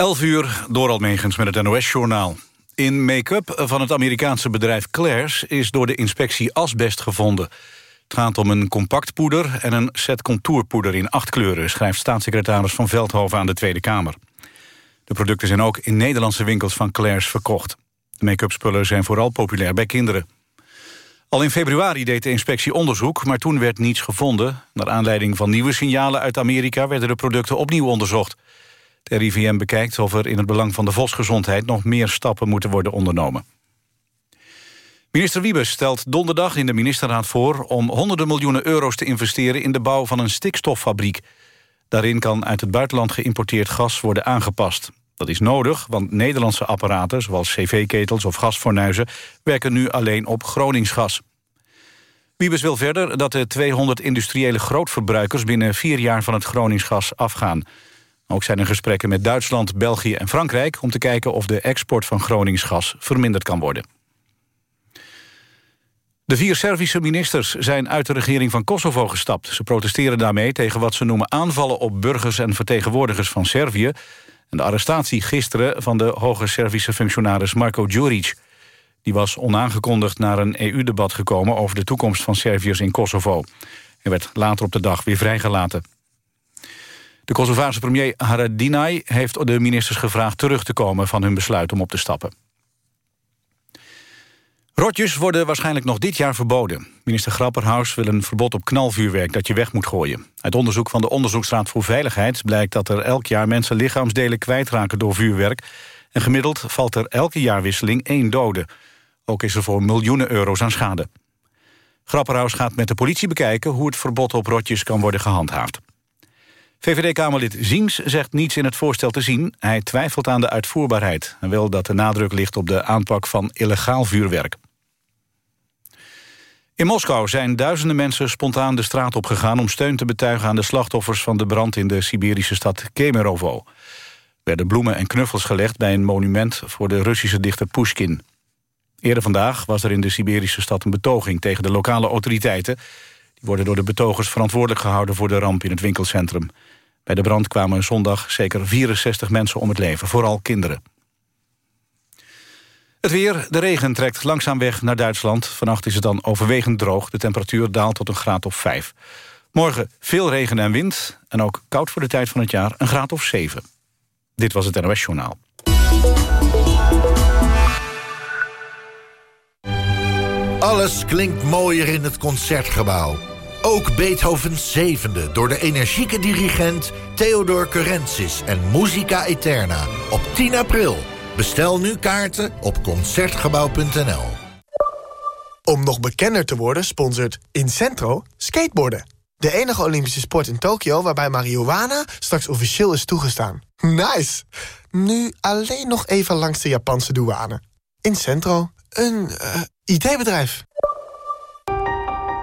11 uur, door Almegens met het NOS-journaal. In make-up van het Amerikaanse bedrijf Claire's... is door de inspectie asbest gevonden. Het gaat om een compact poeder en een set contourpoeder in acht kleuren... schrijft staatssecretaris Van Veldhoven aan de Tweede Kamer. De producten zijn ook in Nederlandse winkels van Claire's verkocht. De make-up spullen zijn vooral populair bij kinderen. Al in februari deed de inspectie onderzoek, maar toen werd niets gevonden. Naar aanleiding van nieuwe signalen uit Amerika werden de producten opnieuw onderzocht. De RIVM bekijkt of er in het belang van de volksgezondheid... nog meer stappen moeten worden ondernomen. Minister Wiebes stelt donderdag in de ministerraad voor... om honderden miljoenen euro's te investeren in de bouw van een stikstoffabriek. Daarin kan uit het buitenland geïmporteerd gas worden aangepast. Dat is nodig, want Nederlandse apparaten... zoals cv-ketels of gasfornuizen... werken nu alleen op Groningsgas. Wiebes wil verder dat de 200 industriële grootverbruikers... binnen vier jaar van het Groningsgas afgaan. Ook zijn er gesprekken met Duitsland, België en Frankrijk... om te kijken of de export van Groningsgas verminderd kan worden. De vier Servische ministers zijn uit de regering van Kosovo gestapt. Ze protesteren daarmee tegen wat ze noemen aanvallen op burgers en vertegenwoordigers van Servië... en de arrestatie gisteren van de hoge Servische functionaris Marko Djuric. Die was onaangekondigd naar een EU-debat gekomen over de toekomst van Serviërs in Kosovo. Hij werd later op de dag weer vrijgelaten. De Kosovaarse premier Haradinaj heeft de ministers gevraagd terug te komen van hun besluit om op te stappen. Rotjes worden waarschijnlijk nog dit jaar verboden. Minister Grapperhaus wil een verbod op knalvuurwerk dat je weg moet gooien. Uit onderzoek van de Onderzoeksraad voor Veiligheid blijkt dat er elk jaar mensen lichaamsdelen kwijtraken door vuurwerk. En gemiddeld valt er elke jaarwisseling één dode. Ook is er voor miljoenen euro's aan schade. Grapperhaus gaat met de politie bekijken hoe het verbod op rotjes kan worden gehandhaafd. VVD-Kamerlid Ziens zegt niets in het voorstel te zien. Hij twijfelt aan de uitvoerbaarheid en wil dat de nadruk ligt op de aanpak van illegaal vuurwerk. In Moskou zijn duizenden mensen spontaan de straat opgegaan... om steun te betuigen aan de slachtoffers van de brand in de Siberische stad Kemerovo. Er werden bloemen en knuffels gelegd bij een monument voor de Russische dichter Pushkin. Eerder vandaag was er in de Siberische stad een betoging tegen de lokale autoriteiten. Die worden door de betogers verantwoordelijk gehouden voor de ramp in het winkelcentrum. Bij de brand kwamen zondag zeker 64 mensen om het leven, vooral kinderen. Het weer, de regen trekt langzaam weg naar Duitsland. Vannacht is het dan overwegend droog. De temperatuur daalt tot een graad of 5. Morgen veel regen en wind. En ook koud voor de tijd van het jaar, een graad of 7. Dit was het NOS Journaal. Alles klinkt mooier in het Concertgebouw. Ook Beethovens zevende door de energieke dirigent Theodor Curensis en Musica Eterna op 10 april. Bestel nu kaarten op Concertgebouw.nl. Om nog bekender te worden sponsort Incentro skateboarden. De enige Olympische sport in Tokio waarbij marihuana straks officieel is toegestaan. Nice! Nu alleen nog even langs de Japanse douane. Incentro, een uh, IT-bedrijf.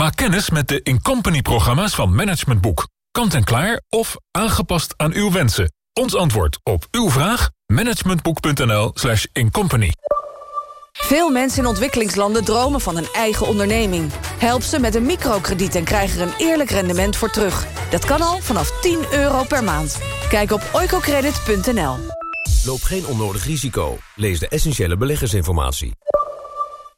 Maak kennis met de Incompany-programma's van Management Boek. Kant-en-klaar of aangepast aan uw wensen. Ons antwoord op uw vraag? managementboek.nl slash incompany. Veel mensen in ontwikkelingslanden dromen van een eigen onderneming. Help ze met een microkrediet en krijg er een eerlijk rendement voor terug. Dat kan al vanaf 10 euro per maand. Kijk op oicocredit.nl. Loop geen onnodig risico. Lees de essentiële beleggersinformatie.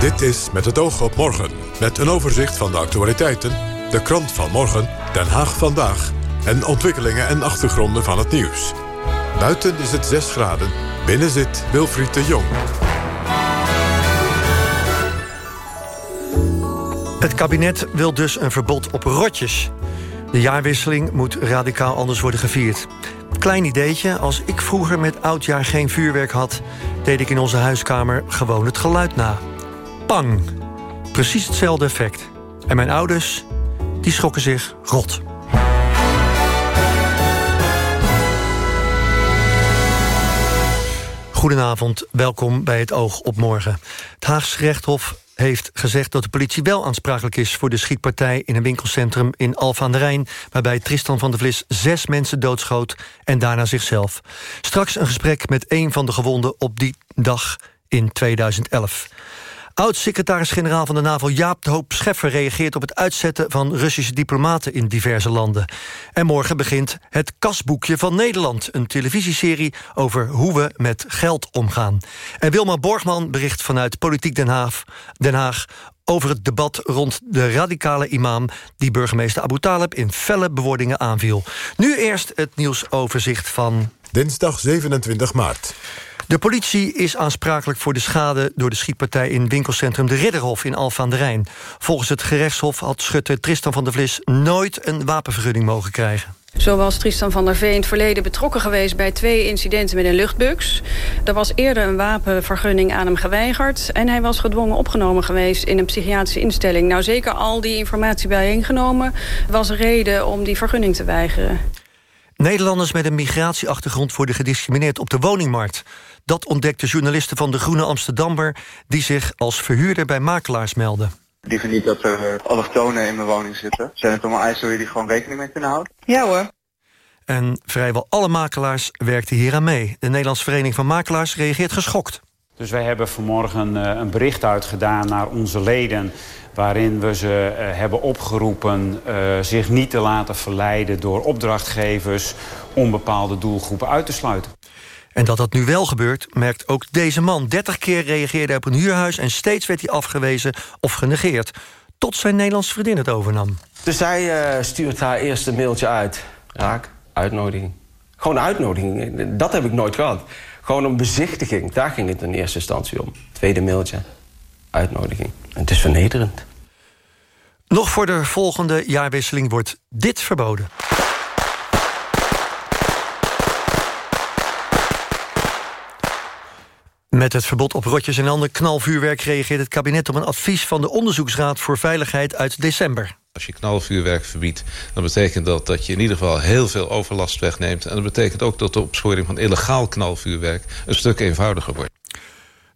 Dit is Met het oog op morgen. Met een overzicht van de actualiteiten, de krant van morgen, Den Haag vandaag... en ontwikkelingen en achtergronden van het nieuws. Buiten is het 6 graden, binnen zit Wilfried de Jong. Het kabinet wil dus een verbod op rotjes. De jaarwisseling moet radicaal anders worden gevierd. Klein ideetje, als ik vroeger met oudjaar geen vuurwerk had... deed ik in onze huiskamer gewoon het geluid na. Pang! Precies hetzelfde effect. En mijn ouders, die schrokken zich rot. Goedenavond, welkom bij het Oog op Morgen. Het Haagse rechthof heeft gezegd dat de politie wel aansprakelijk is... voor de schietpartij in een winkelcentrum in Alphen aan de Rijn... waarbij Tristan van der Vlis zes mensen doodschoot en daarna zichzelf. Straks een gesprek met een van de gewonden op die dag in 2011. Oud-secretaris-generaal van de NAVO Jaap de Hoop Scheffer... reageert op het uitzetten van Russische diplomaten in diverse landen. En morgen begint Het Kasboekje van Nederland... een televisieserie over hoe we met geld omgaan. En Wilma Borgman bericht vanuit Politiek Den Haag, Den Haag over het debat rond de radicale imam... die burgemeester Abu Talib in felle bewoordingen aanviel. Nu eerst het nieuwsoverzicht van... Dinsdag 27 maart. De politie is aansprakelijk voor de schade door de schietpartij... in winkelcentrum De Ridderhof in Alphen aan de Rijn. Volgens het gerechtshof had schutter Tristan van der Vlis... nooit een wapenvergunning mogen krijgen. Zo was Tristan van der Veen in het verleden betrokken geweest... bij twee incidenten met een luchtbux. Er was eerder een wapenvergunning aan hem geweigerd... en hij was gedwongen opgenomen geweest in een psychiatrische instelling. Nou, zeker al die informatie bijeengenomen... was reden om die vergunning te weigeren. Nederlanders met een migratieachtergrond worden gediscrimineerd op de woningmarkt. Dat ontdekte journalisten van De Groene Amsterdammer... die zich als verhuurder bij makelaars melden. Liever niet dat er allochtonen in mijn woning zitten. Zijn het allemaal eisen waar jullie gewoon rekening mee kunnen houden? Ja hoor. En vrijwel alle makelaars werkten hier aan mee. De Nederlandse Vereniging van Makelaars reageert geschokt. Dus wij hebben vanmorgen een bericht uitgedaan naar onze leden waarin we ze uh, hebben opgeroepen zich niet te laten verleiden door opdrachtgevers om bepaalde doelgroepen uit te sluiten. En dat dat nu wel gebeurt, merkt ook deze man. 30 keer reageerde hij op een huurhuis en steeds werd hij afgewezen of genegeerd. Tot zijn Nederlandse vriendin het overnam. Dus zij uh, stuurt haar eerste mailtje uit. Raak, uitnodiging. Gewoon een uitnodiging, dat heb ik nooit gehad. Gewoon een bezichtiging, daar ging het in eerste instantie om. Tweede mailtje, uitnodiging. En het is vernederend. Nog voor de volgende jaarwisseling wordt dit verboden. Met het verbod op rotjes en ander knalvuurwerk reageert het kabinet op een advies van de Onderzoeksraad voor Veiligheid uit december. Als je knalvuurwerk verbiedt, dan betekent dat dat je in ieder geval heel veel overlast wegneemt. En dat betekent ook dat de opsporing van illegaal knalvuurwerk een stuk eenvoudiger wordt.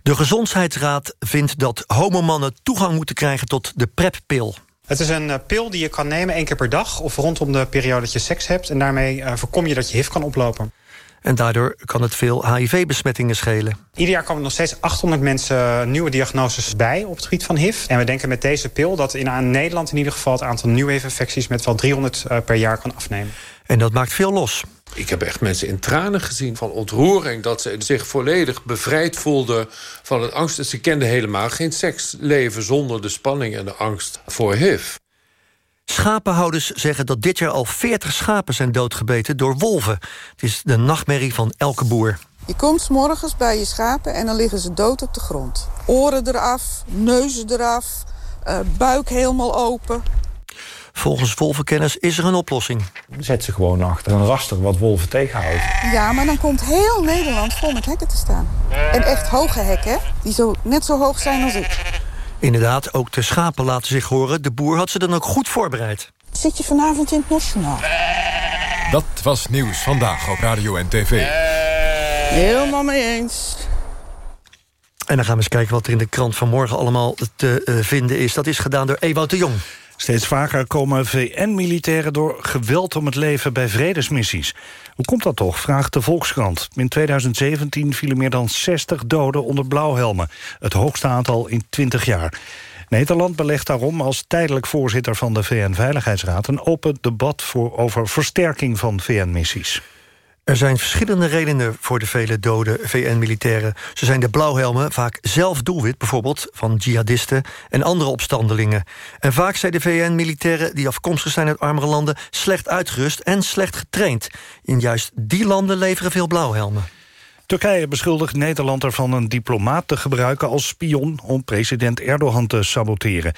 De Gezondheidsraad vindt dat homomannen toegang moeten krijgen tot de PrEP-pil. Het is een pil die je kan nemen één keer per dag... of rondom de periode dat je seks hebt. En daarmee uh, voorkom je dat je HIV kan oplopen. En daardoor kan het veel HIV-besmettingen schelen. Ieder jaar komen er nog steeds 800 mensen nieuwe diagnoses bij op het gebied van HIV. En we denken met deze pil dat in Nederland in ieder geval... het aantal nieuwe HIV-infecties met wel 300 uh, per jaar kan afnemen. En dat maakt veel los. Ik heb echt mensen in tranen gezien van ontroering... dat ze zich volledig bevrijd voelden van het angst. Ze kenden helemaal geen seksleven zonder de spanning en de angst voor HIV. Schapenhouders zeggen dat dit jaar al 40 schapen zijn doodgebeten door wolven. Het is de nachtmerrie van elke boer. Je komt s morgens bij je schapen en dan liggen ze dood op de grond. Oren eraf, neuzen eraf, uh, buik helemaal open. Volgens wolvenkenners is er een oplossing. Zet ze gewoon achter een raster wat wolven tegenhoudt. Ja, maar dan komt heel Nederland vol met hekken te staan. En echt hoge hekken, die zo, net zo hoog zijn als ik. Inderdaad, ook de schapen laten zich horen. De boer had ze dan ook goed voorbereid. Zit je vanavond in het Nationaal? Dat was Nieuws Vandaag op Radio en TV. Helemaal mee eens. En dan gaan we eens kijken wat er in de krant van morgen allemaal te uh, vinden is. Dat is gedaan door Ewout de Jong. Steeds vaker komen VN-militairen door geweld om het leven bij vredesmissies. Hoe komt dat toch, vraagt de Volkskrant. In 2017 vielen meer dan 60 doden onder blauwhelmen. Het hoogste aantal in 20 jaar. Nederland belegt daarom als tijdelijk voorzitter van de VN-veiligheidsraad... een open debat voor, over versterking van VN-missies. Er zijn verschillende redenen voor de vele dode VN-militairen. Ze zijn de blauwhelmen vaak zelf doelwit, bijvoorbeeld van jihadisten en andere opstandelingen. En vaak zijn de VN-militairen die afkomstig zijn uit armere landen slecht uitgerust en slecht getraind. In juist die landen leveren veel blauwhelmen. Turkije beschuldigt Nederland ervan een diplomaat te gebruiken als spion om president Erdogan te saboteren.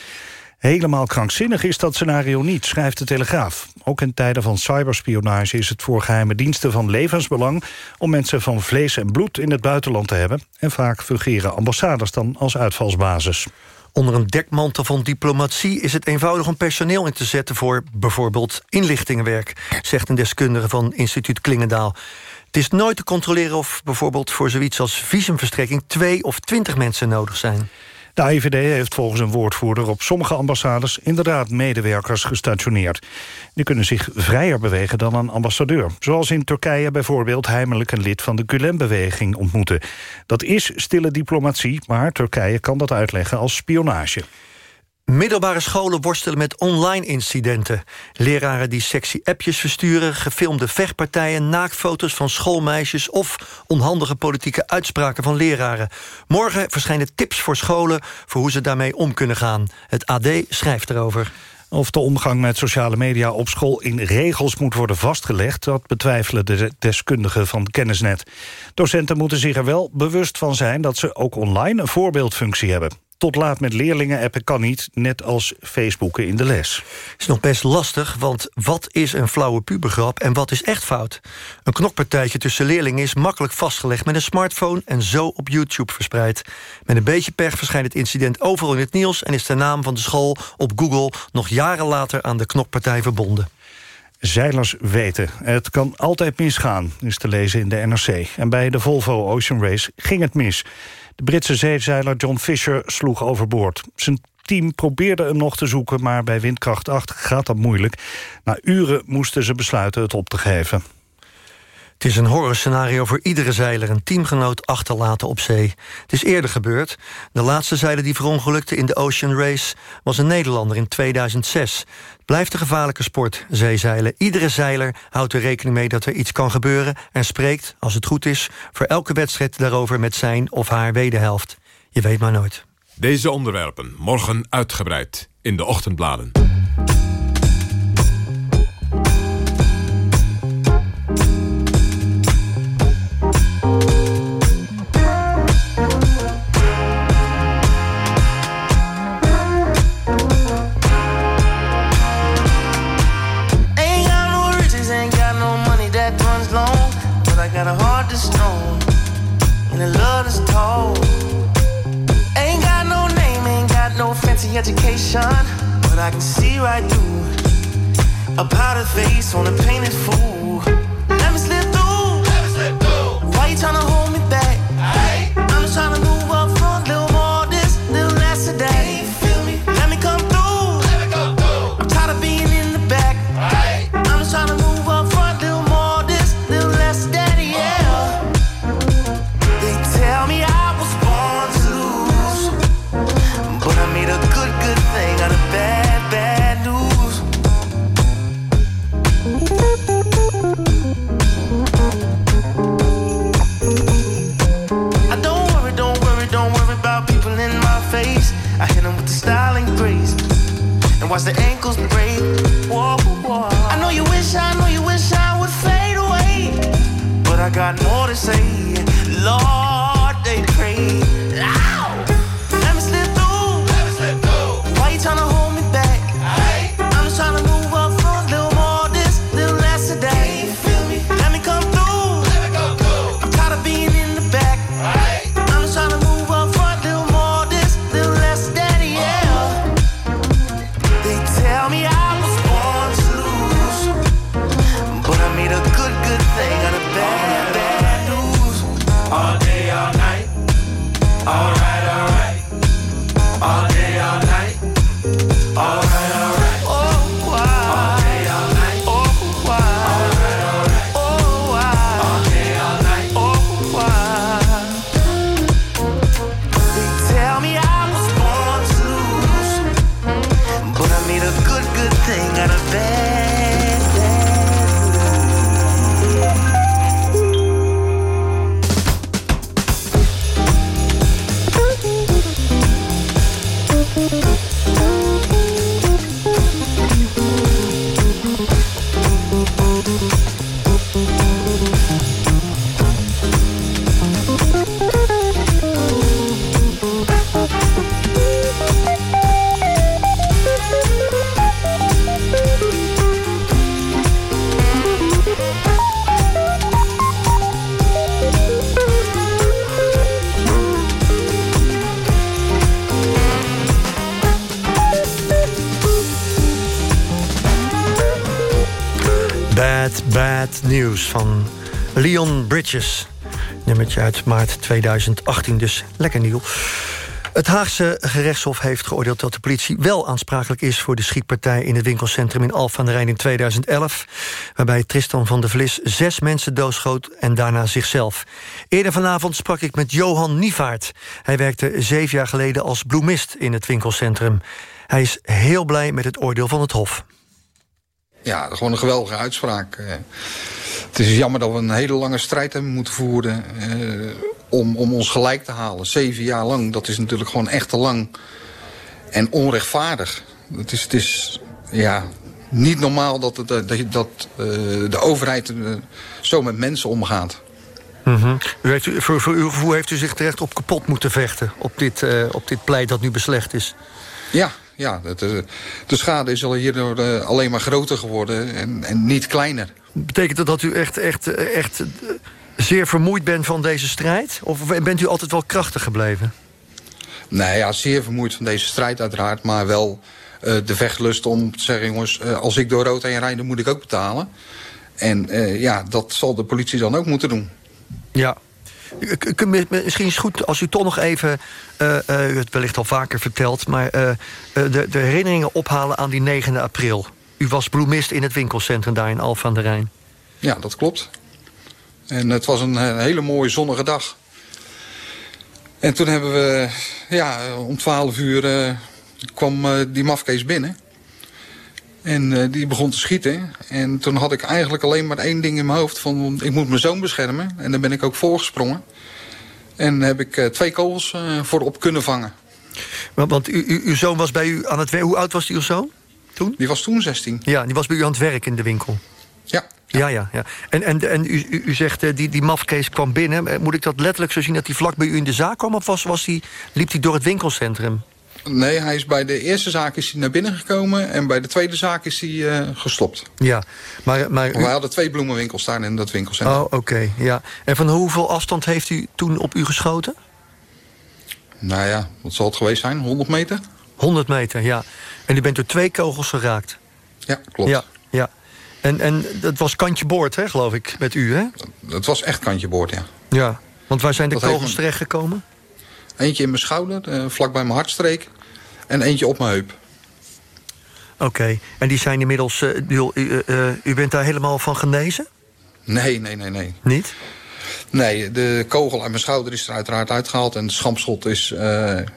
Helemaal krankzinnig is dat scenario niet, schrijft de Telegraaf. Ook in tijden van cyberspionage is het voor geheime diensten van levensbelang... om mensen van vlees en bloed in het buitenland te hebben. En vaak fungeren ambassades dan als uitvalsbasis. Onder een dekmantel van diplomatie is het eenvoudig om personeel in te zetten... voor bijvoorbeeld inlichtingenwerk, zegt een deskundige van instituut Klingendaal. Het is nooit te controleren of bijvoorbeeld voor zoiets als visumverstrekking... twee of twintig mensen nodig zijn. De AIVD heeft volgens een woordvoerder op sommige ambassades... inderdaad medewerkers gestationeerd. Die kunnen zich vrijer bewegen dan een ambassadeur. Zoals in Turkije bijvoorbeeld heimelijk een lid van de Gulen-beweging ontmoeten. Dat is stille diplomatie, maar Turkije kan dat uitleggen als spionage. Middelbare scholen worstelen met online incidenten. Leraren die sexy appjes versturen, gefilmde vechtpartijen... naaktfoto's van schoolmeisjes of onhandige politieke uitspraken van leraren. Morgen verschijnen tips voor scholen voor hoe ze daarmee om kunnen gaan. Het AD schrijft erover. Of de omgang met sociale media op school in regels moet worden vastgelegd... dat betwijfelen de deskundigen van Kennisnet. Docenten moeten zich er wel bewust van zijn... dat ze ook online een voorbeeldfunctie hebben tot laat met leerlingen appen kan niet, net als Facebooken in de les. is nog best lastig, want wat is een flauwe pubergrap en wat is echt fout? Een knokpartijtje tussen leerlingen is makkelijk vastgelegd met een smartphone en zo op YouTube verspreid. Met een beetje pech verschijnt het incident overal in het nieuws en is de naam van de school op Google nog jaren later aan de knokpartij verbonden. Zeilers weten, het kan altijd misgaan, is te lezen in de NRC. En bij de Volvo Ocean Race ging het mis. De Britse zeezeiler John Fisher sloeg overboord. Zijn team probeerde hem nog te zoeken, maar bij windkracht 8 gaat dat moeilijk. Na uren moesten ze besluiten het op te geven. Het is een horrorscenario voor iedere zeiler een teamgenoot achterlaten op zee. Het is eerder gebeurd. De laatste zeiler die verongelukte in de Ocean Race was een Nederlander in 2006. Het blijft een gevaarlijke sport, zeezeilen. Iedere zeiler houdt er rekening mee dat er iets kan gebeuren... en spreekt, als het goed is, voor elke wedstrijd daarover met zijn of haar wederhelft. Je weet maar nooit. Deze onderwerpen morgen uitgebreid in de ochtendbladen. Face on a painted Nummertje uit maart 2018, dus lekker nieuw. Het Haagse gerechtshof heeft geoordeeld dat de politie wel aansprakelijk is... voor de schietpartij in het winkelcentrum in Alphen aan de Rijn in 2011... waarbij Tristan van der Vlis zes mensen doodschoot en daarna zichzelf. Eerder vanavond sprak ik met Johan Nievaart. Hij werkte zeven jaar geleden als bloemist in het winkelcentrum. Hij is heel blij met het oordeel van het hof. Ja, gewoon een geweldige uitspraak. Eh, het is jammer dat we een hele lange strijd hebben moeten voeren... Uh, om, om ons gelijk te halen. Zeven jaar lang, dat is natuurlijk gewoon echt te lang. En onrechtvaardig. Het is, het is ja, niet normaal dat, het, dat, dat uh, de overheid uh, zo met mensen omgaat. Mm -hmm. u heeft, voor, voor uw gevoel heeft u zich terecht op kapot moeten vechten... op dit, uh, op dit pleit dat nu beslecht is. Ja, ja de, de schade is al hierdoor alleen maar groter geworden en, en niet kleiner. Betekent dat dat u echt, echt, echt zeer vermoeid bent van deze strijd? Of bent u altijd wel krachtig gebleven? Nee, ja, zeer vermoeid van deze strijd uiteraard. Maar wel uh, de vechtlust om te zeggen... jongens, uh, als ik door rood heen rijd, dan moet ik ook betalen. En uh, ja, dat zal de politie dan ook moeten doen. Ja. Misschien is het goed als u toch nog even... u het wellicht al vaker verteld... maar de, de herinneringen ophalen aan die 9 april. U was bloemist in het winkelcentrum daar in Alphen aan de Rijn. Ja, dat klopt. En het was een, hele mooie zonnige dag. En toen hebben we, ja, om 12 uur uh, kwam uh, die mafkees binnen. En uh, die begon te schieten. En toen had ik eigenlijk alleen maar één ding in mijn hoofd. Van, ik moet mijn zoon beschermen. En daar ben ik ook voorgesprongen. En heb ik twee kogels voor op kunnen vangen. Want, want u, u, uw zoon was bij u aan het werk. Hoe oud was die uw zoon toen? Die was toen 16. Ja, die was bij u aan het werk in de winkel. Ja. Ja, ja, ja. En, en, en u, u, zegt, uh, die, die mafkees kwam binnen. Moet ik dat letterlijk zo zien dat hij vlak bij u in de zaak kwam... of was, was die, liep hij door het winkelcentrum? Nee, hij is bij de eerste zaak is hij naar binnen gekomen... en bij de tweede zaak is hij uh, gestopt. Ja, maar... maar. We hadden twee bloemenwinkels staan in dat winkelcentrum. Oh, oké, okay, ja. En van hoeveel afstand heeft u toen op u geschoten? Nou ja, wat zal het geweest zijn? 100 meter? 100 meter, ja. En u bent door twee kogels geraakt? Ja, klopt. Ja, ja. En, en dat was kantje boord, hè, geloof ik, met u, hè? Het was echt kantje boord, ja. Ja, want waar zijn de dat kogels terechtgekomen? Eentje in mijn schouder, uh, vlak bij mijn hartstreek. En eentje op mijn heup. Oké, okay. en die zijn inmiddels... Uh, u, uh, u bent daar helemaal van genezen? Nee, nee, nee, nee. Niet? Nee, de kogel uit mijn schouder is er uiteraard uitgehaald. En de schampschot is,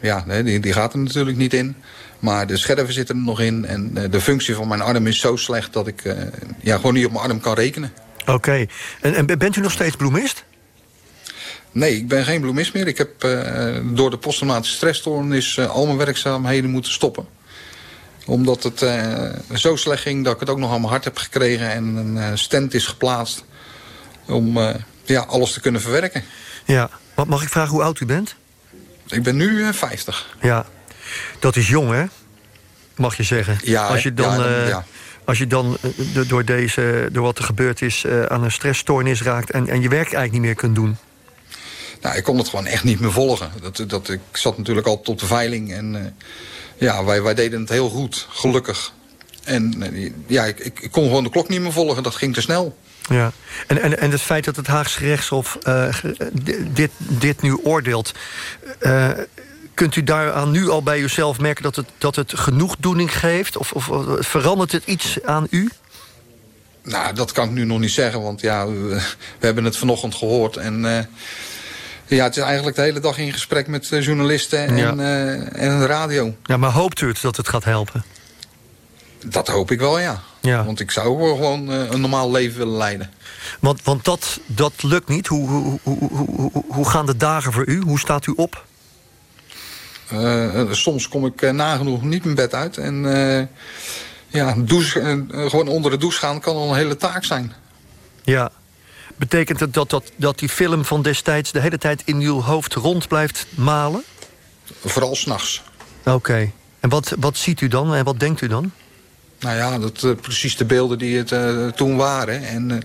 ja, nee, die, die gaat er natuurlijk niet in. Maar de scherven zitten er nog in. En de functie van mijn arm is zo slecht dat ik uh, ja, gewoon niet op mijn arm kan rekenen. Oké. Okay. En, en, bent u nog steeds bloemist? Nee, ik ben geen bloemist meer. Ik heb uh, door de posttraumatische stressstoornis uh, al mijn werkzaamheden moeten stoppen. Omdat het zo slecht ging dat ik het ook nog aan mijn hart heb gekregen. En een stent is geplaatst om ja, alles te kunnen verwerken. Ja. Wat mag ik vragen hoe oud u bent? Ik ben nu 50. Ja, dat is jong, hè? Mag je zeggen. Ja, als je dan, ja, dan, ja. als je dan door, deze, door wat er gebeurd is... Aan een stressstoornis raakt en, en je werk eigenlijk niet meer kunt doen. Nou, ik kon het gewoon echt niet meer volgen. Dat, dat, ik zat natuurlijk altijd op de veiling. En ja, wij, wij deden het heel goed, gelukkig. En ja, ik, ik, kon gewoon de klok niet meer volgen. Dat ging te snel. Ja, en, en, en het feit dat het Haagse gerechtshof dit, dit nu oordeelt... Kunt u daaraan nu al bij uzelf merken dat het, dat het genoegdoening geeft? Of, of verandert het iets aan u? Nou, dat kan ik nu nog niet zeggen, want ja, we, we hebben het vanochtend gehoord. En uh, ja, het is eigenlijk de hele dag in gesprek met journalisten en, ja. uh, en de radio. Ja, maar hoopt u het dat het gaat helpen? Dat hoop ik wel, ja. ja. Want ik zou gewoon uh, een normaal leven willen leiden. Want, want dat, dat lukt niet. Hoe, hoe, hoe, hoe, hoe gaan de dagen voor u? Hoe staat u op? Uh, soms kom ik nagenoeg niet mijn bed uit. En uh, ja, douche, gewoon onder de douche gaan kan al een hele taak zijn. Ja. Betekent het dat, dat, dat die film van destijds... de hele tijd in uw hoofd rond blijft malen? Vooral s'nachts. Oké. Okay. En wat, wat ziet u dan en wat denkt u dan? Nou ja, dat, precies de beelden die het toen waren. En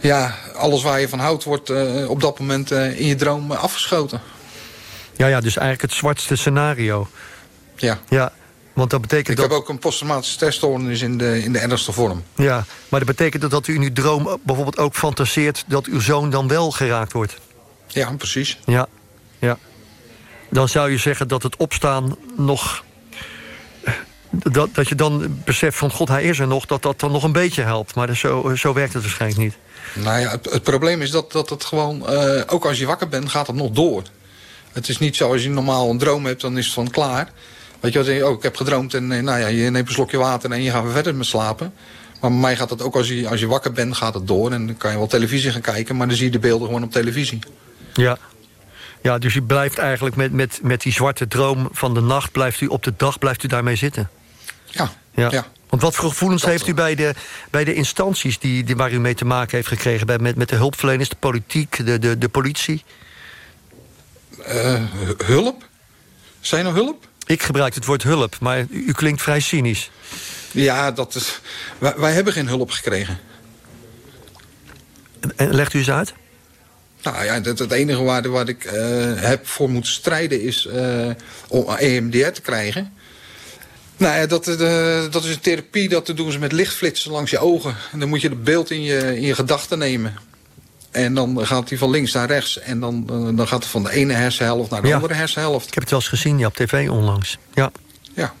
ja, alles waar je van houdt wordt op dat moment in je droom afgeschoten. Ja, ja, dus eigenlijk het zwartste scenario. Ja. ja. Want dat betekent Ik dat... heb ook een posttraumatische stressstoornis in de, in de ergste vorm. Ja, maar dat betekent dat, dat u in uw droom bijvoorbeeld ook fantaseert... dat uw zoon dan wel geraakt wordt. Ja, precies. Ja, ja. Dan zou je zeggen dat het opstaan nog... Dat, dat je dan beseft van god, hij is er nog... dat dat dan nog een beetje helpt. Maar zo, zo werkt het waarschijnlijk niet. Nou ja, het, het probleem is dat, dat het gewoon... eh, ook als je wakker bent, gaat het nog door. Het is niet zo als je normaal een droom hebt, dan is het van klaar. Weet je wat, oh, ik heb gedroomd en eh, nou ja, je neemt een slokje water... en je gaat weer verder met slapen. Maar bij mij gaat het ook als je, als je wakker bent, gaat het door. En dan kan je wel televisie gaan kijken, maar dan zie je de beelden gewoon op televisie. Ja. Ja, dus u blijft eigenlijk met, met, met die zwarte droom van de nacht... blijft u op de dag blijft u daarmee zitten? Ja. ja. Want wat voor gevoelens heeft u bij de, bij de instanties... Die, die, waar u mee te maken heeft gekregen? Bij, met, met de hulpverleners, de politiek, de, de, de politie? Eh, hulp? Zijn er hulp? Ik gebruik het woord hulp, maar u, klinkt vrij cynisch. Ja, dat is, wij, wij hebben geen hulp gekregen. En legt u eens uit? Nou ja, het, het enige waar, waar ik eh, heb voor moeten strijden is eh, om EMDR te krijgen. Nou ja, dat, eh, dat is een therapie, dat doen ze met lichtflitsen langs je ogen. En dan moet je het beeld in je, in je gedachten nemen. En dan gaat hij van links naar rechts. En dan, eh, dan gaat het van de ene hersenhelft naar de Ja. andere hersenhelft. Ik heb het wel eens gezien ja, op tv onlangs. Ja. Ja.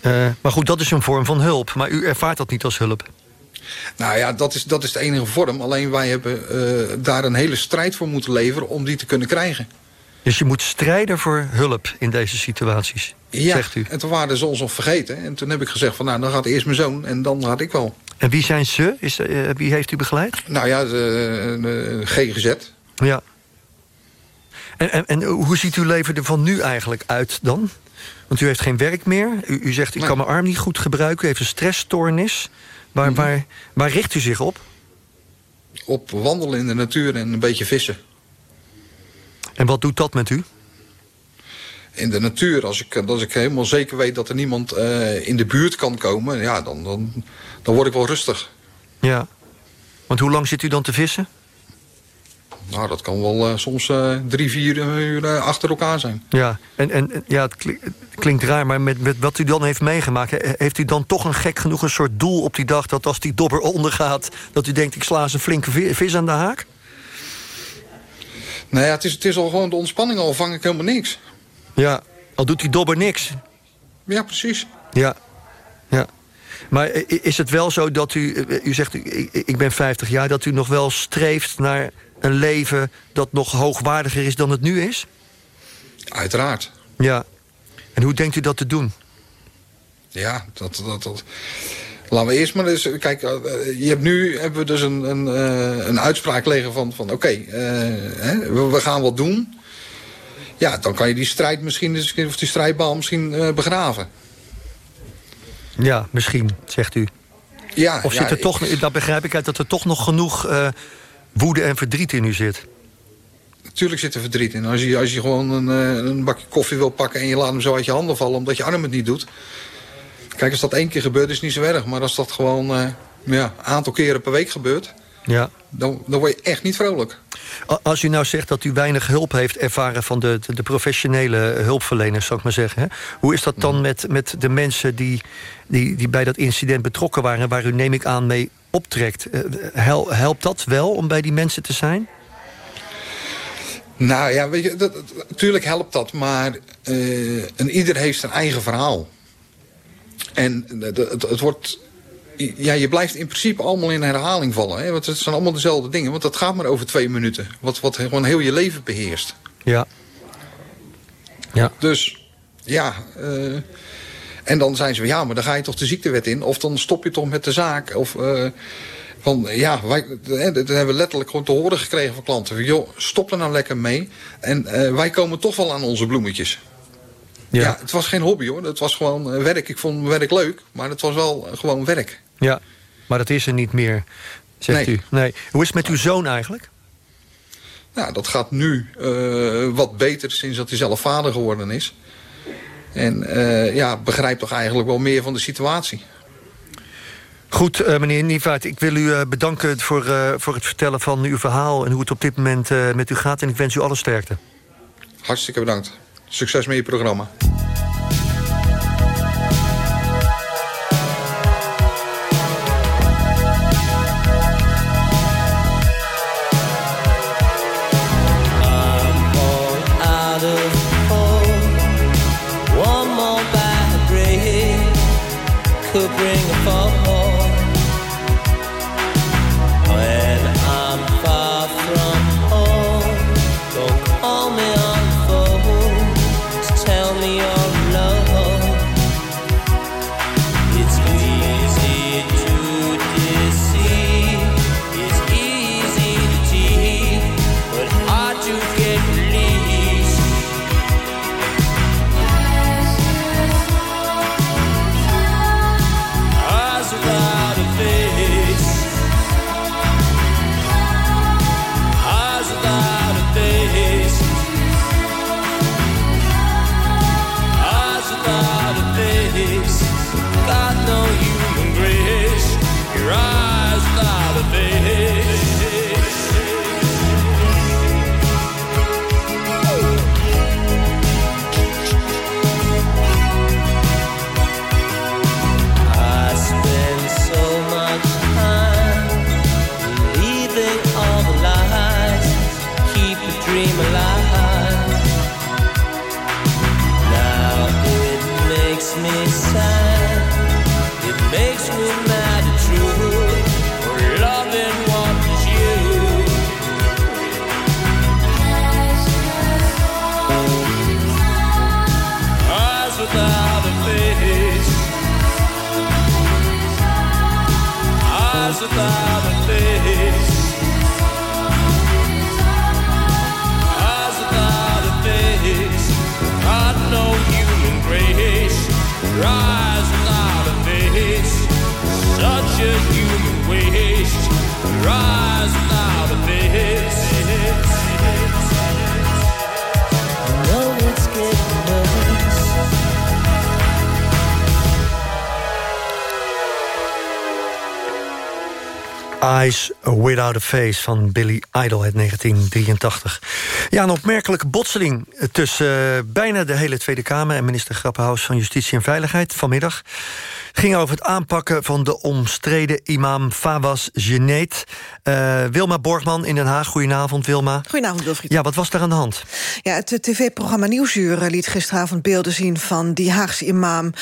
Eh, maar goed, dat is een vorm van hulp. Maar u ervaart dat niet als hulp. Nou ja, dat is, dat is de enige vorm. Alleen wij hebben eh, daar een hele strijd voor moeten leveren om die te kunnen krijgen. Dus je moet strijden voor hulp in deze situaties, Ja, zegt u. en toen waren ze ons nog vergeten. En toen heb ik gezegd van nou, dan gaat eerst mijn zoon en dan gaat ik wel. En wie zijn ze? Is, eh, wie heeft u begeleid? Nou ja, de, de GGZ. Ja. En, en, en hoe ziet uw leven er van nu eigenlijk uit dan? Want u heeft geen werk meer. U, u zegt, ik kan mijn arm niet goed gebruiken. U heeft een stressstoornis. Mhm. Waar, waar, waar richt u zich op? Op wandelen in de natuur en een beetje vissen. En wat doet dat met u? In de natuur, als ik, als ik helemaal zeker weet dat er niemand eh, in de buurt kan komen... Ja, dan, dan, dan word ik wel rustig. Ja. Want hoe lang zit u dan te vissen? Nou, dat kan wel eh, soms eh, drie, vier uur achter elkaar zijn. Ja, en, en ja, het klinkt, het klinkt raar, maar met, met wat u dan heeft meegemaakt... he- heeft u dan toch een gek genoeg een soort doel op die dag... dat als die dobber ondergaat, dat u denkt... ik sla eens een flinke vi- vis aan de haak? Nou ja, het is, het is al gewoon de ontspanning, al vang ik helemaal niks. Ja, al doet die dobber niks. Ja, precies. Ja, ja. Maar is het wel zo dat u... eh, U zegt, ik, ik ben 50 jaar... dat u nog wel streeft naar een leven... dat nog hoogwaardiger is dan het nu is? Uiteraard. Ja. En hoe denkt u dat te doen? Ja, dat, dat, dat. Laten we eerst maar eens... Kijk, eh, je hebt nu hebben we dus een, een, eh, een uitspraak liggen van... van Oké, eh, we gaan wat doen. Ja, dan kan je die strijd misschien... eens- of die strijdbal misschien eh, begraven. Ja, misschien, zegt u. Ja, Of ja, zit er ik- toch, dat begrijp ik uit, dat er toch nog genoeg eh, woede en verdriet in u zit? Natuurlijk zit er verdriet in. Als je, als je gewoon een, eh, een bakje koffie wil pakken... en je laat hem zo uit je handen vallen omdat je arm het niet doet... Kijk, als dat één keer gebeurt is het niet zo erg. Maar als dat gewoon eh, ja, een aantal keren per week gebeurt... Ja. Dan, dan word je echt niet vrolijk. Als u nou zegt dat u weinig hulp heeft ervaren van de, de, de professionele hulpverleners, zou ik maar zeggen. Hè? Hoe is dat dan met, met de mensen die, die, die bij dat incident betrokken waren, waar u neem ik aan mee optrekt? Eh, hel- helpt dat wel om bij die mensen te zijn? Nou ja, weet je, dat, natuurlijk helpt dat, maar eh, en ieder heeft zijn eigen verhaal. En het, het, het wordt, ja, je blijft in principe allemaal in herhaling vallen. Hè? Want het zijn allemaal dezelfde dingen, want dat gaat maar over twee minuten. Wat, wat gewoon heel je leven beheerst. Ja. Ja. Dus ja, eh, en dan zijn ze ja, maar dan ga je toch de ziektewet in. Of dan stop je toch met de zaak. Of eh, van ja, wij, hè, dat hebben we letterlijk gewoon te horen gekregen van klanten. Van, joh, stop er nou lekker mee. En eh, wij komen toch wel aan onze bloemetjes. Ja. het was geen hobby hoor. Het was gewoon eh, werk. Ik vond mijn werk leuk, maar het was wel eh, gewoon werk. Ja, maar dat is er niet meer, zegt Nee. u. Nee. Hoe is het met uw zoon eigenlijk? Nou, dat gaat nu eh, wat beter sinds dat hij zelf vader geworden is. En eh, ja, begrijpt toch eigenlijk wel meer van de situatie. Goed, eh, meneer Nievaart, ik wil u bedanken voor, voor het vertellen van uw verhaal... en hoe het op dit moment met u gaat. En ik wens u alle sterkte. Hartstikke bedankt. Succes met je programma. Eyes Without a Face van Billy Idol uit 1983. Ja, een opmerkelijke botseling tussen uh, bijna de hele Tweede Kamer... en minister Grappenhaus van Justitie en Veiligheid vanmiddag ging over het aanpakken van de omstreden imam Fawaz Geneet. Uh, Wilma Borgman in Den Haag. Goedenavond, Wilma. Goedenavond, Wilfried. Ja, wat was daar aan de hand? Ja, het tv-programma Nieuwsuur liet gisteravond beelden zien... van die Haagse imam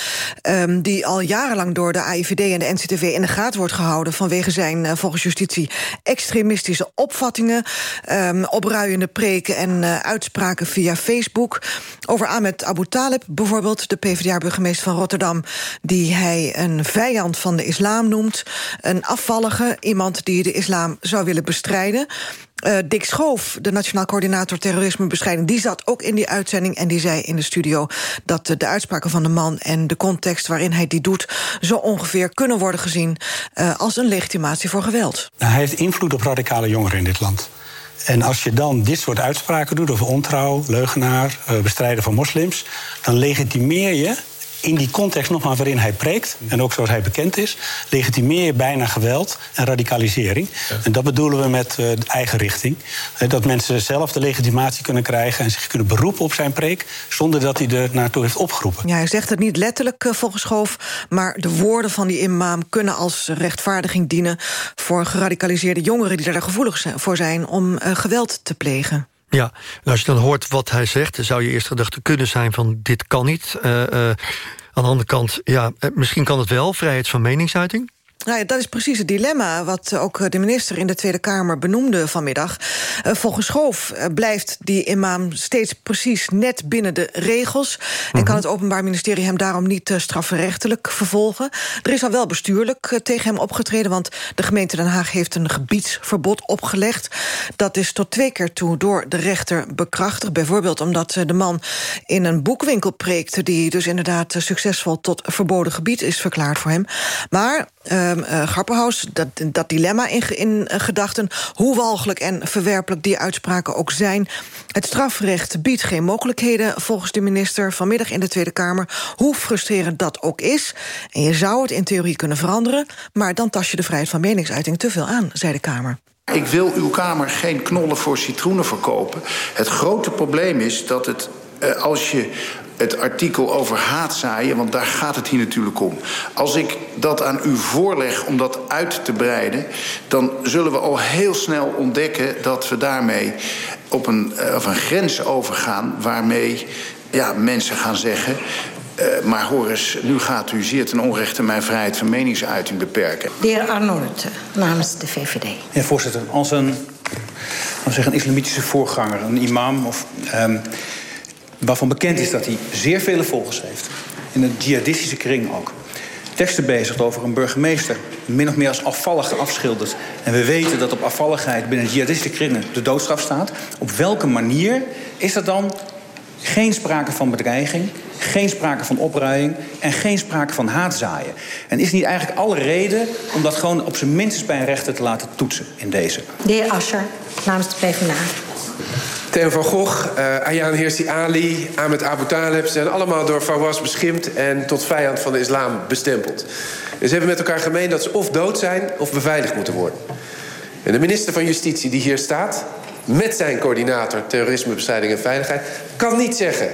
um, die al jarenlang door de AIVD en de NCTV... in de gaten wordt gehouden vanwege zijn, uh, justitie... extremistische opvattingen, um, opruiende preken en uh, uitspraken via Facebook. Over Ahmed Abu Talib bijvoorbeeld, de PvdA-burgemeester van Rotterdam... die hij een vijand van de islam noemt. Een afvallige, iemand die de islam zou willen bestrijden. Uh, Dick Schoof, de Nationaal Coördinator Terrorismebestrijding... die zat ook in die uitzending en die zei in de studio... dat de uitspraken van de man en de context waarin hij die doet... zo ongeveer kunnen worden gezien uh, als een legitimatie voor geweld. Nou, hij heeft invloed op radicale jongeren in dit land. En als je dan dit soort uitspraken doet over ontrouw, leugenaar... Uh, bestrijden van moslims, dan legitimeer je in die context nog maar waarin hij preekt... en ook zoals hij bekend is, legitimeer je bijna geweld en radicalisering. Ja. En dat bedoelen we met uh, de eigen richting. Uh, dat mensen zelf de legitimatie kunnen krijgen... en zich kunnen beroepen op zijn preek... zonder dat hij er naartoe heeft opgeroepen. Ja, hij zegt het niet letterlijk uh, volgens Schoof... maar de woorden van die imam kunnen als rechtvaardiging dienen... voor geradicaliseerde jongeren die daar gevoelig voor zijn... om geweld te plegen. Ja, als je dan hoort wat hij zegt... zou je eerst gedachte kunnen zijn van dit kan niet. Uh, aan de andere kant, ja, misschien kan het wel, vrijheid van meningsuiting. Nou ja, dat is precies het dilemma wat ook de minister in de Tweede Kamer benoemde vanmiddag. Uh, volgens Schoof uh, blijft die imam steeds precies net binnen de regels... En kan het Openbaar Ministerie hem daarom niet strafrechtelijk vervolgen. Er is al wel bestuurlijk tegen hem opgetreden... want de gemeente Den Haag heeft een gebiedsverbod opgelegd. Dat is tot twee keer toe door de rechter bekrachtigd. Bijvoorbeeld omdat de man in een boekwinkel preekte... die dus inderdaad succesvol tot verboden gebied is verklaard voor hem. Maar... Uh, Grapperhaus, dat, dat dilemma in, in uh, gedachten... hoe walgelijk en verwerpelijk die uitspraken ook zijn. Het strafrecht biedt geen mogelijkheden volgens de minister... vanmiddag in de Tweede Kamer, hoe frustrerend dat ook is. En je zou het in theorie kunnen veranderen... maar dan tas je de vrijheid van meningsuiting te veel aan, zei de Kamer. Ik wil uw Kamer geen knollen voor citroenen verkopen. Het grote probleem is dat het, uh, als je het artikel over haatzaaien, want daar gaat het hier natuurlijk om. Als ik dat aan u voorleg om dat uit te breiden... dan zullen we al heel snel ontdekken dat we daarmee op een, uh, of een grens overgaan... waarmee ja, mensen gaan zeggen... Uh, maar hoor eens, nu gaat u zeer ten onrechte mijn vrijheid van meningsuiting beperken. De heer Arnold, namens de VVD. Ja, voorzitter, als een, zeggen, een islamitische voorganger, een imam of... Um, waarvan bekend is dat hij zeer vele volgers heeft. In een jihadistische kring ook. Teksten bezigt over een burgemeester... min of meer als afvallig afschildert. En we weten dat op afvalligheid binnen jihadistische kringen... de doodstraf staat. Op welke manier is er dan geen sprake van bedreiging... geen sprake van opruiing en geen sprake van haatzaaien? En is niet eigenlijk alle reden om dat gewoon op zijn minst bij een rechter te laten toetsen in deze? De heer Ascher, namens de PvdA. Theo van Gogh, uh, Ayaan Hirsi Ali, Ahmed Abu Talib... zijn allemaal door Fawaz beschimpt en tot vijand van de islam bestempeld. En ze hebben met elkaar gemeen dat ze of dood zijn of beveiligd moeten worden. En de minister van Justitie die hier staat... met zijn coördinator terrorismebestrijding en veiligheid... kan niet zeggen...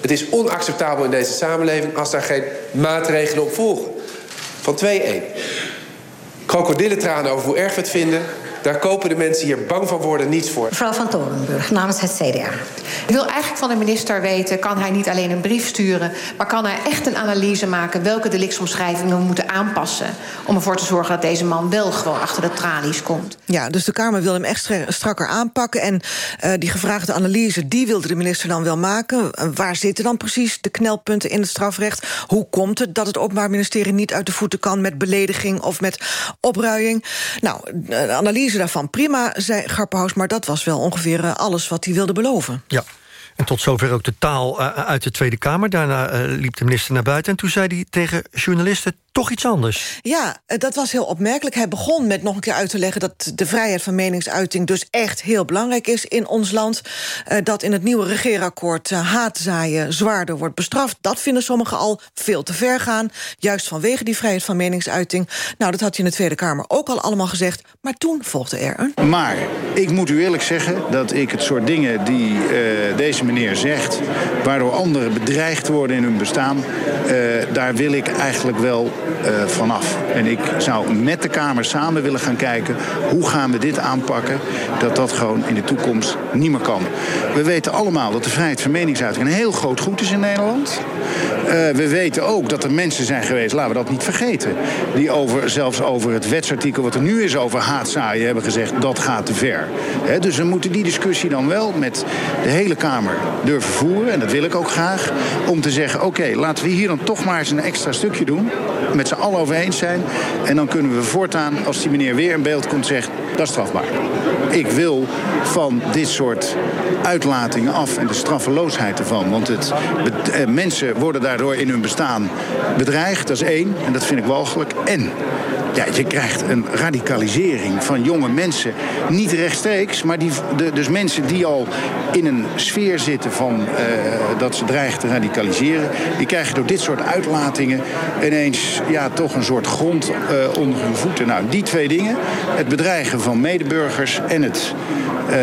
het is onacceptabel in deze samenleving... als daar geen maatregelen op volgen. Van 2-1. Krokodillentranen over hoe erg we het vinden... Daar kopen de mensen hier bang van worden niets voor. Mevrouw van Torenburg, namens het CDA. Ik wil eigenlijk van de minister weten... kan hij niet alleen een brief sturen... maar kan hij echt een analyse maken... welke delictsomschrijvingen we moeten aanpassen... om ervoor te zorgen dat deze man wel gewoon achter de tralies komt. Ja, dus de Kamer wil hem echt strakker aanpakken... en uh, die gevraagde analyse, die wilde de minister dan wel maken. Uh, waar zitten dan precies de knelpunten in het strafrecht? Hoe komt het dat het Openbaar Ministerie niet uit de voeten kan... met belediging of met opruiing? Nou, de analyse daarvan prima, zei Garpenhaus... maar dat was wel ongeveer alles wat hij wilde beloven. Ja. En tot zover ook de taal uh, uit de Tweede Kamer. Daarna uh, liep de minister naar buiten en toen zei hij tegen journalisten... toch iets anders. Ja, eh, dat was heel opmerkelijk. Hij begon met nog een keer uit te leggen... dat de vrijheid van meningsuiting dus echt heel belangrijk is in ons land. Uh, dat in het nieuwe regeerakkoord uh, haatzaaien zwaarder wordt bestraft. Dat vinden sommigen al veel te ver gaan. Juist vanwege die vrijheid van meningsuiting. Nou, dat had hij in de Tweede Kamer ook al allemaal gezegd. Maar toen volgde er een... Maar ik moet u eerlijk zeggen dat ik het soort dingen die uh, deze meneer zegt... waardoor anderen bedreigd worden in hun bestaan... daar wil ik eigenlijk wel uh, vanaf. En ik zou met de Kamer samen willen gaan kijken... hoe gaan we dit aanpakken, dat dat gewoon in de toekomst niet meer kan. We weten allemaal dat de vrijheid van meningsuiting... een heel groot goed is in Nederland. Uh, we weten ook dat er mensen zijn geweest, laten we dat niet vergeten... die over, zelfs over het wetsartikel wat er nu is over haatzaaien hebben gezegd... dat gaat te ver. Dus we moeten die discussie dan wel met de hele Kamer durven voeren. En dat wil ik ook graag. Om te zeggen, oké, laten we hier dan toch maar eens een extra stukje doen... met z'n allen over eens zijn. En dan kunnen we voortaan, als die meneer weer in beeld komt, zeggen... dat is strafbaar. Ik wil van dit soort uitlatingen af en de straffeloosheid ervan. Want het, eh, mensen worden daardoor in hun bestaan bedreigd, dat is één. En dat vind ik walgelijk. En ja, je krijgt een radicalisering van jonge mensen. Niet rechtstreeks, maar die, de, dus mensen die al in een sfeer zitten van uh, dat ze dreigen te radicaliseren. Die krijgen door dit soort uitlatingen ineens ja, toch een soort grond uh, onder hun voeten. Nou, die twee dingen, het bedreigen van medeburgers en het, uh,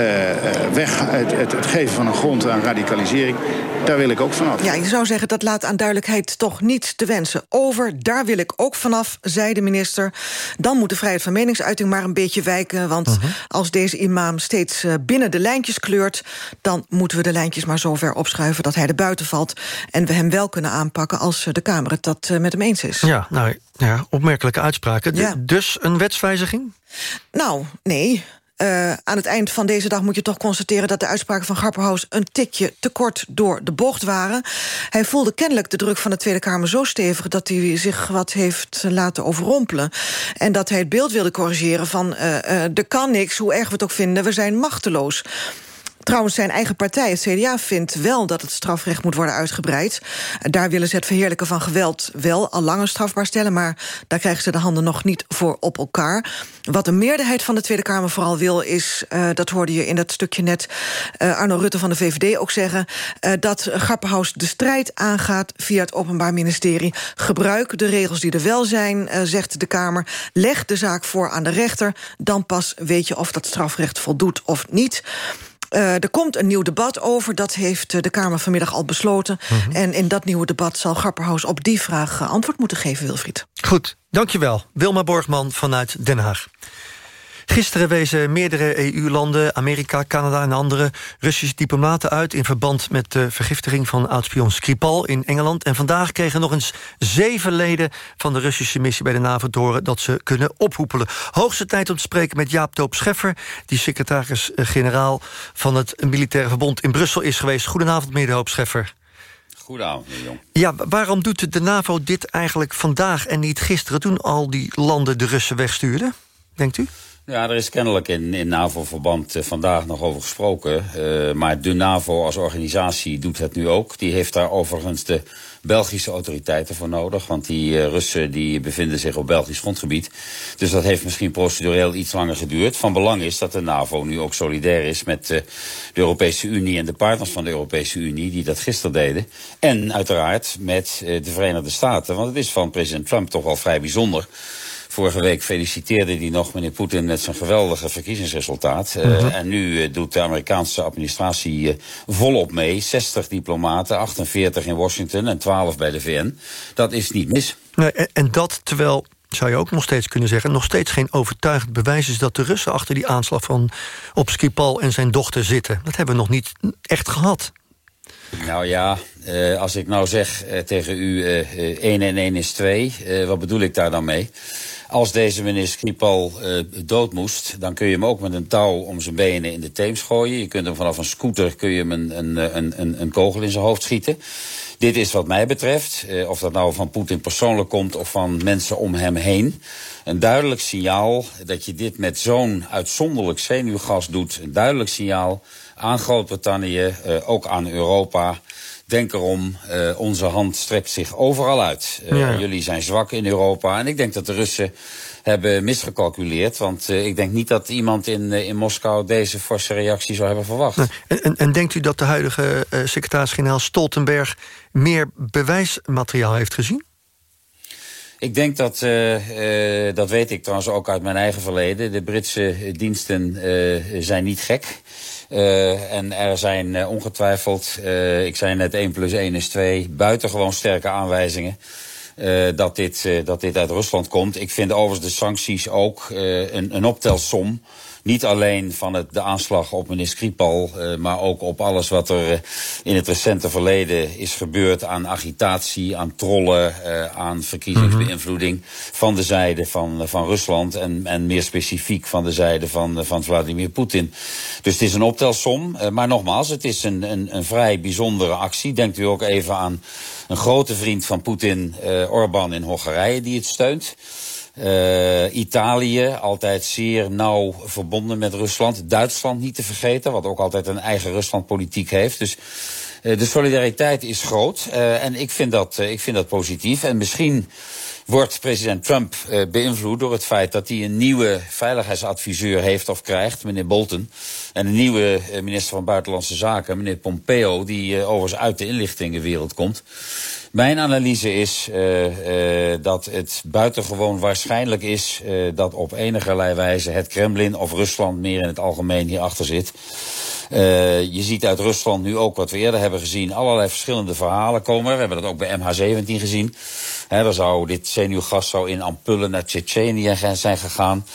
weg, het, het, het geven van een grond aan radicalisering, daar wil ik ook vanaf. Ja, je zou zeggen dat laat aan duidelijkheid toch niet te wensen over. Daar wil ik ook vanaf, zei de minister. Dan moet de vrijheid van meningsuiting maar een beetje wijken. Want uh -huh. als deze imam steeds binnen de lijntjes kleurt... dan moeten we de lijntjes maar zo ver opschuiven dat hij er buiten valt. En we hem wel kunnen aanpakken als de Kamer het dat met hem eens is. Ja, nou ja, opmerkelijke uitspraken. Ja. Dus een wetswijziging? Nou, nee. Uh, aan het eind van deze dag moet je toch constateren... dat de uitspraken van Grapperhaus een tikje te kort door de bocht waren. Hij voelde kennelijk de druk van de Tweede Kamer zo stevig... dat hij zich wat heeft laten overrompelen. En dat hij het beeld wilde corrigeren van... Uh, uh, er kan niks, hoe erg we het ook vinden, we zijn machteloos. Trouwens, zijn eigen partij, het CDA, vindt wel dat het strafrecht moet worden uitgebreid. Daar willen ze het verheerlijken van geweld wel al langer strafbaar stellen... maar daar krijgen ze de handen nog niet voor op elkaar. Wat de meerderheid van de Tweede Kamer vooral wil is... Uh, dat hoorde je in dat stukje net uh, Arno Rutte van de VVD ook zeggen... Uh, dat Grapperhaus de strijd aangaat via het Openbaar Ministerie. Gebruik de regels die er wel zijn, zegt de Kamer. Leg de zaak voor aan de rechter. Dan pas weet je of dat strafrecht voldoet of niet. Uh, er komt een nieuw debat over, dat heeft de Kamer vanmiddag al besloten. Mm -hmm. En in dat nieuwe debat zal Grapperhaus op die vraag antwoord moeten geven, Wilfried. Goed, dankjewel. Wilma Borgman vanuit Den Haag. Gisteren wezen meerdere EU-landen, Amerika, Canada en andere... Russische diplomaten uit in verband met de vergiftiging van oudspion Skripal in Engeland. En vandaag kregen nog eens zeven leden van de Russische missie bij de NAVO horen... dat ze kunnen ophoepelen. Hoogste tijd om te spreken met Jaap Toop Scheffer... die secretaris-generaal van het Militaire Verbond in Brussel is geweest. Goedenavond, meneer Hoop Scheffer. Goedenavond, Jong. Ja, waarom doet de NAVO dit eigenlijk vandaag en niet gisteren... toen al die landen de Russen wegstuurden, denkt u? Ja, er is kennelijk in, NAVO-verband uh, vandaag nog over gesproken. Uh, maar de NAVO als organisatie doet het nu ook. Die heeft daar overigens de Belgische autoriteiten voor nodig. Want die uh, Russen die bevinden zich op Belgisch grondgebied. Dus dat heeft misschien procedureel iets langer geduurd. Van belang is dat de NAVO nu ook solidair is met de Europese Unie... en de partners van de Europese Unie die dat gisteren deden. En uiteraard met de Verenigde Staten. Want het is van president Trump toch wel vrij bijzonder... Vorige week feliciteerde hij nog meneer Poetin met zijn geweldige verkiezingsresultaat. Uh, mm -hmm. En nu uh, doet de Amerikaanse administratie uh, volop mee. 60 diplomaten, 48 in Washington en 12 bij de VN. Dat is niet mis. Nee, en, en dat terwijl zou je ook nog steeds kunnen zeggen... nog steeds geen overtuigend bewijs is dat de Russen... achter die aanslag van op Skripal en zijn dochter zitten. Dat hebben we nog niet echt gehad. Nou ja, uh, als ik nou zeg uh, tegen u uh, 1 en 1 is 2, wat bedoel ik daar dan mee? Als deze meneer Skripal dood moest, dan kun je hem ook met een touw om zijn benen in de Theems gooien. Je kunt hem vanaf een scooter kun je hem een, een, een, een kogel in zijn hoofd schieten. Dit is wat mij betreft, of dat nou van Poetin persoonlijk komt of van mensen om hem heen... een duidelijk signaal dat je dit met zo'n uitzonderlijk zenuwgas doet. Een duidelijk signaal aan Groot-Brittannië, ook aan Europa Denk erom, uh, onze hand strekt zich overal uit. Uh, ja. Jullie zijn zwak in Europa. En ik denk dat de Russen hebben misgecalculeerd. Want uh, ik denk niet dat iemand in, in Moskou deze forse reactie zou hebben verwacht. En, en, en, denkt u dat de huidige secretaris-generaal Stoltenberg... meer bewijsmateriaal heeft gezien? Ik denk dat, uh, uh, dat weet ik trouwens ook uit mijn eigen verleden. De Britse diensten uh, zijn niet gek. Uh, en er zijn uh, ongetwijfeld, uh, ik zei net 1 plus 1 is 2, buitengewoon sterke aanwijzingen. dat, dit, dat dit uit Rusland komt. Ik vind overigens de sancties ook een, een optelsom. Niet alleen van het, de aanslag op meneer Skripal, uh, maar ook op alles wat er uh, in het recente verleden is gebeurd aan agitatie, aan trollen, uh, aan verkiezingsbeïnvloeding -hmm. van de zijde van, van Rusland en, en meer specifiek van de zijde van, van Vladimir Poetin. Dus het is een optelsom, maar nogmaals, het is een, een, een vrij bijzondere actie. Denkt u ook even aan een grote vriend van Poetin, Orbán in Hongarije, die het steunt. Uh, Italië, altijd zeer nauw verbonden met Rusland. Duitsland niet te vergeten, wat ook altijd een eigen Ruslandpolitiek heeft. Dus uh, de solidariteit is groot. Uh, en ik vind, dat, ik vind dat positief. En misschien wordt president Trump beïnvloed door het feit dat hij een nieuwe veiligheidsadviseur heeft of krijgt, meneer Bolton. En een nieuwe minister van Buitenlandse Zaken, meneer Pompeo, die overigens uit de inlichtingenwereld komt. Mijn analyse is uh, uh, dat het buitengewoon waarschijnlijk is uh, dat op enige wijze het Kremlin of Rusland meer in het algemeen hierachter zit. je ziet uit Rusland nu ook wat we eerder hebben gezien, allerlei verschillende verhalen komen. We hebben dat ook bij MH17 gezien. He, zou dit zenuwgas zou in ampullen naar Tsjetsjenië zijn gegaan.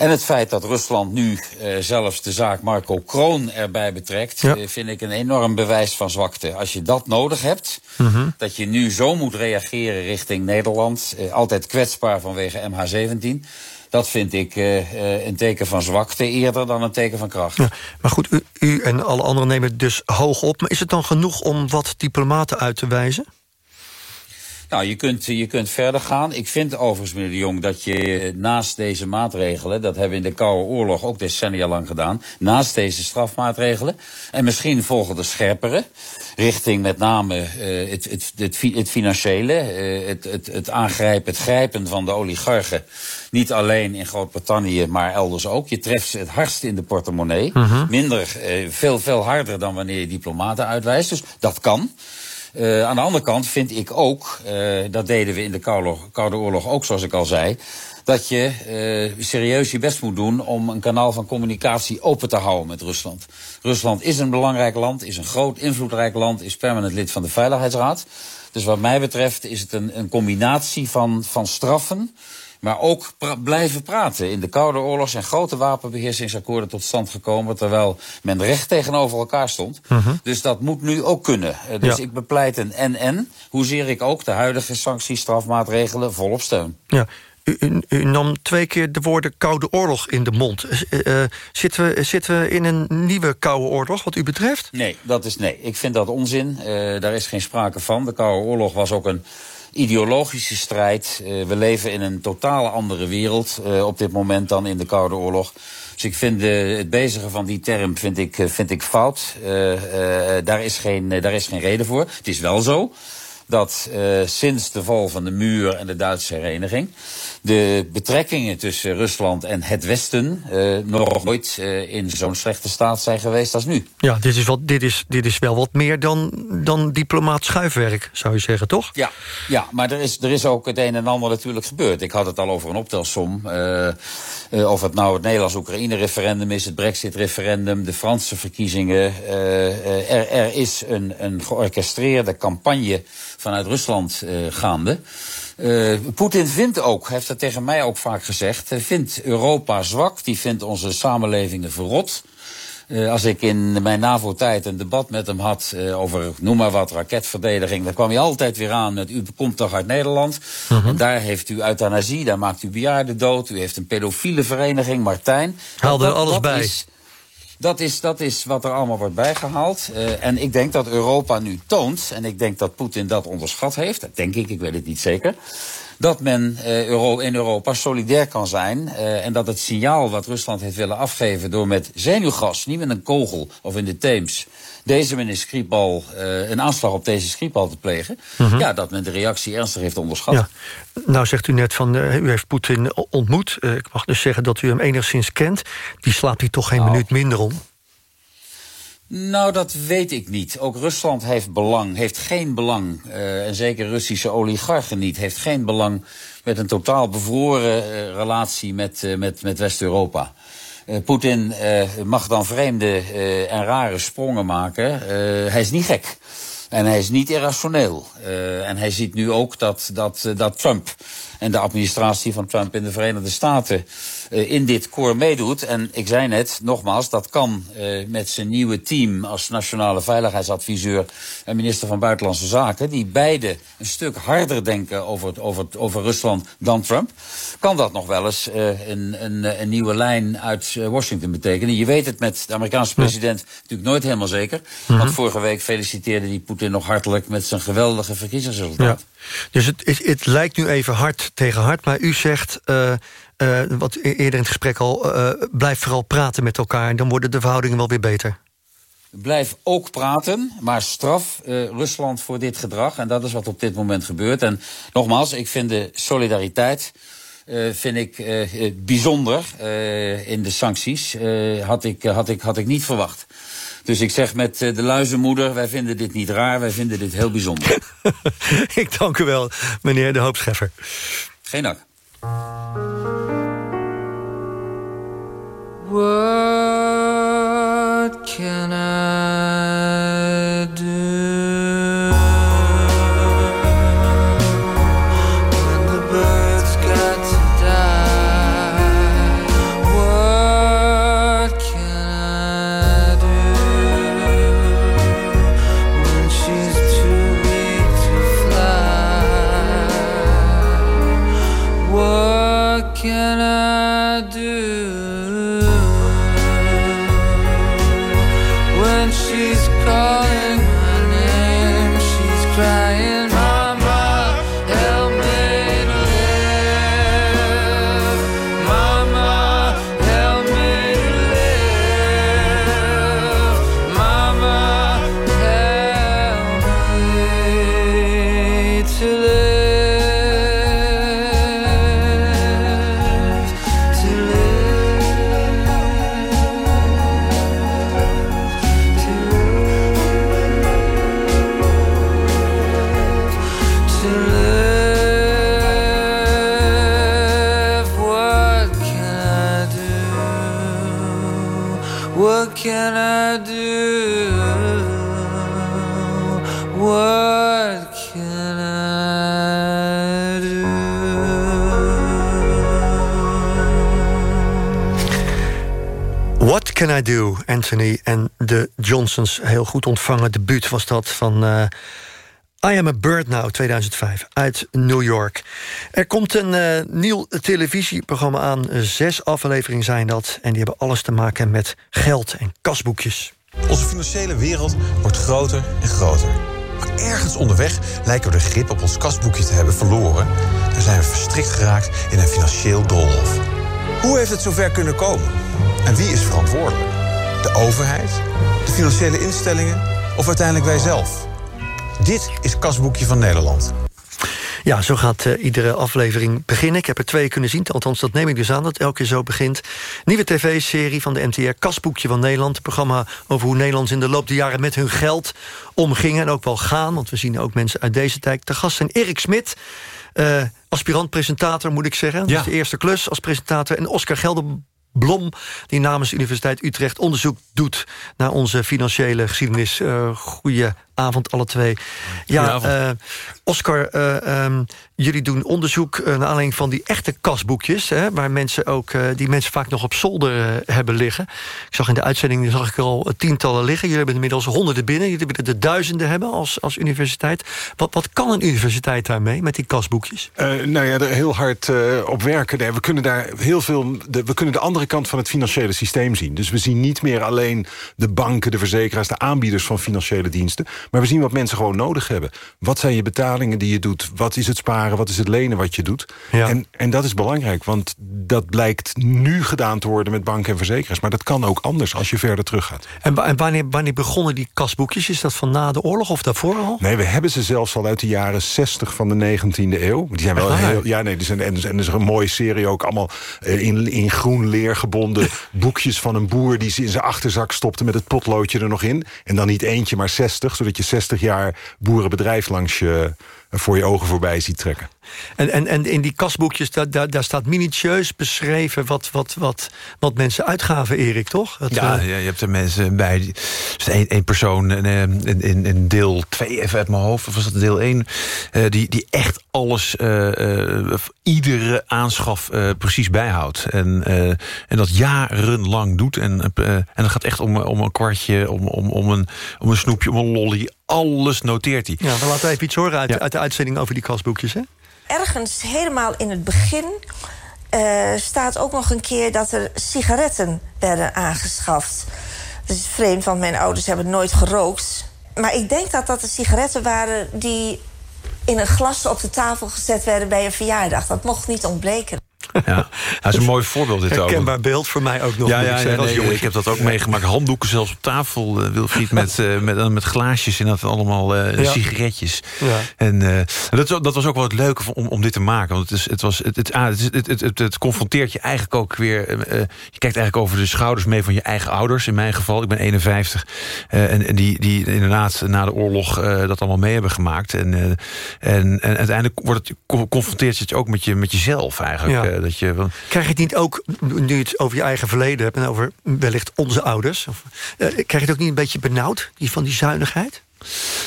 En het feit dat Rusland nu uh, zelfs de zaak Marco Kroon erbij betrekt... Ja. Uh, vind ik een enorm bewijs van zwakte. Als je dat nodig hebt, mm -hmm. dat je nu zo moet reageren richting Nederland... Uh, altijd kwetsbaar vanwege MH17... Dat vind ik een teken van zwakte eerder dan een teken van kracht. Ja, maar goed, u, u en alle anderen nemen het dus hoog op. Maar is het dan genoeg om wat diplomaten uit te wijzen? Nou, je kunt, je kunt verder gaan. Ik vind overigens, meneer de Jong, dat je naast deze maatregelen... dat hebben we in de Koude Oorlog ook decennia lang gedaan... naast deze strafmaatregelen... en misschien volgen de scherpere... richting met name uh, het, het, het, het, financiële... Uh, het, het, het aangrijpen, het grijpen van de oligarchen... niet alleen in Groot-Brittannië, maar elders ook. Je treft ze het hardst in de portemonnee. Uh -huh. Minder, uh, veel, veel harder dan wanneer je diplomaten uitwijst. Dus dat kan. Uh, aan de andere kant vind ik ook, uh, dat deden we in de Koude, Koude Oorlog ook, zoals ik al zei, dat je uh, serieus je best moet doen om een kanaal van communicatie open te houden met Rusland. Rusland is een belangrijk land, is een groot invloedrijk land, is permanent lid van de Veiligheidsraad. Dus wat mij betreft is het een, een combinatie van, van straffen maar ook pra blijven praten. In de Koude Oorlog zijn grote wapenbeheersingsakkoorden tot stand gekomen... terwijl men recht tegenover elkaar stond. Uh -huh. Dus dat moet nu ook kunnen. Uh, dus ja. ik bepleit een en-en. Hoezeer ik ook de huidige sanctiestrafmaatregelen volop steun. Ja. U, u, u, nam twee keer de woorden Koude Oorlog in de mond. Uh, zitten, we, zitten we in een nieuwe Koude Oorlog wat u betreft? Nee, dat is nee. Ik vind dat onzin. daar is geen sprake van. De Koude Oorlog was ook een ideologische strijd. Uh, we leven in een totale andere wereld uh, op dit moment dan in de Koude Oorlog. Dus ik vind uh, het bezigen van die term vind ik, vind ik fout. daar, is geen, daar is geen reden voor. Het is wel zo dat sinds de val van de muur en de Duitse hereniging de betrekkingen tussen Rusland en het Westen uh, nog nooit uh, in zo'n slechte staat zijn geweest als nu. Ja, dit is, wat, dit is, dit is wel wat meer dan, dan diplomaat schuifwerk, zou je zeggen, toch? Ja, ja maar er is, er is ook het een en ander natuurlijk gebeurd. Ik had het al over een optelsom. of het nou het Nederlands-Oekraïne-referendum is, het Brexit-referendum, de Franse verkiezingen. er, er is een, een georchestreerde campagne vanuit Rusland gaande. Uh, Poetin vindt ook, heeft dat tegen mij ook vaak gezegd, hij vindt Europa zwak, die vindt onze samenlevingen verrot. Uh, als ik in mijn NAVO-tijd een debat met hem had uh, over, noem maar wat, raketverdediging, dan kwam hij altijd weer aan met, u komt toch uit Nederland? Uh -huh. En daar heeft u euthanasie, daar maakt u bejaarden dood, u heeft een pedofiele vereniging, Martijn. Haal er alles bij. Is, dat is, dat is wat er allemaal wordt bijgehaald. Uh, en ik denk dat Europa nu toont, en ik denk dat Poetin dat onderschat heeft, dat denk ik, ik weet het niet zeker dat men uh, Euro in Europa solidair kan zijn. Uh, en dat het signaal wat Rusland heeft willen afgeven door met zenuwgas, niet met een kogel of in de Theems, deze meneer Skripal, uh, een aanslag op deze Skripal te plegen. Mhm. Ja, dat men de reactie ernstig heeft onderschat. Ja. Nou zegt u net van, uh, u heeft Poetin ontmoet. Uh, ik mag dus zeggen dat u hem enigszins kent. Die slaapt hier toch geen Nou. minuut minder om? Nou, dat weet ik niet. Ook Rusland heeft belang, heeft geen belang, uh, en zeker Russische oligarchen niet, heeft geen belang met een totaal bevroren uh, relatie met, uh, met, met West-Europa. Uh, Poetin uh, mag dan vreemde uh, en rare sprongen maken. Hij is niet gek. En hij is niet irrationeel. En hij ziet nu ook dat, dat, dat Trump en de administratie van Trump in de Verenigde Staten uh, in dit koor meedoet. En ik zei net, nogmaals, dat kan uh, met zijn nieuwe team als nationale veiligheidsadviseur en minister van Buitenlandse Zaken, die beide een stuk harder denken over, over, over Rusland dan Trump, kan dat nog wel eens uh, een, een, een nieuwe lijn uit Washington betekenen. Je weet het met de Amerikaanse president natuurlijk nooit helemaal zeker. Mhm. Want vorige week feliciteerde die Poetin nog hartelijk met zijn geweldige verkiezingsresultaat. Ja. Dus het, het, het, lijkt nu even hard tegen hard, maar u zegt... Uh, wat e-, eerder in het gesprek al, uh, blijf vooral praten met elkaar... en dan worden de verhoudingen wel weer beter. Blijf ook praten, maar straf Rusland voor dit gedrag. En dat is wat op dit moment gebeurt. En nogmaals, ik vind de solidariteit... Vind ik bijzonder in de sancties. had, ik, had, ik, had ik niet verwacht. Dus ik zeg met de luizenmoeder, wij vinden dit niet raar, wij vinden dit heel bijzonder. ik dank u wel, meneer de Hoopscheffer. Geen dank. What can I do? crawling I Do, Anthony en de Johnsons. Heel goed ontvangen debuut was dat van uh, I Am a Bird Now 2005 uit New York. Er komt een uh, nieuw televisieprogramma aan. Zes afleveringen zijn dat. En die hebben alles te maken met geld en kasboekjes. Onze financiële wereld wordt groter en groter. Maar ergens onderweg lijken we de grip op ons kasboekje te hebben verloren... en zijn we verstrikt geraakt in een financieel doolhof. Hoe heeft het zover kunnen komen? En wie is verantwoordelijk? De overheid? De financiële instellingen? Of uiteindelijk wij zelf? Dit is Kasboekje van Nederland. Ja, zo gaat uh, iedere aflevering beginnen. Ik heb er twee kunnen zien, althans dat neem ik dus aan... dat elke keer zo begint. Nieuwe tv-serie van de NTR, Kasboekje van Nederland. Een programma over hoe Nederlanders in de loop der jaren... met hun geld omgingen en ook wel gaan. Want we zien ook mensen uit deze tijd. De gast zijn Erik Smit... Uh, aspirant-presentator, moet ik zeggen. Ja. De eerste klus als presentator. En Oscar Gelderblom, die namens Universiteit Utrecht onderzoek doet... naar onze financiële geschiedenis. Uh, goeie avond, alle twee. Ja, uh, Oscar, uh, um, jullie doen onderzoek uh, naar aanleiding van die echte kasboekjes... Hè, waar mensen ook, die mensen vaak nog op zolder hebben liggen. Ik zag in de uitzending zag ik er al tientallen liggen. Jullie hebben inmiddels honderden binnen. Jullie willen er duizenden hebben als, als universiteit. Wat, wat kan een universiteit daarmee, met die kasboekjes? nou ja, er heel hard op werken. Nee, we kunnen daar heel veel... De, we kunnen de andere kant van het financiële systeem zien. Dus we zien niet meer alleen de banken, de verzekeraars... de aanbieders van financiële diensten... Maar we zien wat mensen gewoon nodig hebben. Wat zijn je betalingen die je doet? Wat is het sparen? Wat is het lenen wat je doet? En, en dat is belangrijk, want dat blijkt nu gedaan te worden... met banken en verzekeraars. Maar dat kan ook anders als je verder teruggaat. En, en wanneer, wanneer begonnen die kasboekjes? Is dat van na de oorlog of daarvoor al? Nee, we hebben ze zelfs al uit de jaren 60 van de 19e eeuw. Die zijn wel heel. Ja, nee, die zijn, en, en er is een mooie serie ook. Allemaal eh, in, in groen leer gebonden boekjes van een boer die ze in zijn achterzak stopte met het potloodje er nog in. En dan niet eentje, maar 60, zodat je 60 jaar boerenbedrijf langs je voor je ogen voorbij ziet trekken. En, en, en in die kasboekjes, daar, daar, daar staat minutieus beschreven... Wat, wat, wat, wat mensen uitgaven, Erik, toch? Dat, ja, eh, ja, je hebt er mensen bij. Dus één, één persoon in, eh, in, in, deel 2, even uit mijn hoofd, of was dat deel 1... die, die echt alles, eh, eh, iedere aanschaf eh, precies bijhoudt. En, eh, en dat jarenlang doet. En, eh, en het gaat echt om, om een kwartje, om, om, om, een, om een snoepje, om een lolly. Alles noteert hij. ja, we laten even iets horen uit, uit de uitzending over die kasboekjes, hè? Ergens helemaal in het begin eh, staat ook nog een keer dat er sigaretten werden aangeschaft. Dat is vreemd, want mijn ouders hebben nooit gerookt. Maar ik denk dat dat de sigaretten waren die in een glas op de tafel gezet werden bij een verjaardag. Dat mocht niet ontbreken. Ja, dat is een mooi voorbeeld dit ook. Herkenbaar beeld voor mij ook nog. Ja, ja, ik ja, zeggen, als nee, ik heb dat ook meegemaakt. Handdoeken zelfs op tafel, eh, Wilfried, met, eh, met, eh, met glaasjes en dat allemaal eh, Ja. sigaretjes. Ja. En eh, dat, dat was ook wel het leuke om, om dit te maken. Want het, is, het, was, het, het, ah, het, is- het, het, het, het confronteert je eigenlijk ook weer... je kijkt eigenlijk over de schouders mee van je eigen ouders. In mijn geval, ik ben 51. eh, en, en die, die inderdaad na de oorlog eh, dat allemaal mee hebben gemaakt. En, eh, en, en uiteindelijk wordt het, co- confronteert je het ook met, je, met jezelf eigenlijk. Ja. Eh, Krijg je het niet ook, nu je het over je eigen verleden hebt... en over wellicht onze ouders... Of, eh, krijg je het ook niet een beetje benauwd, die van die zuinigheid?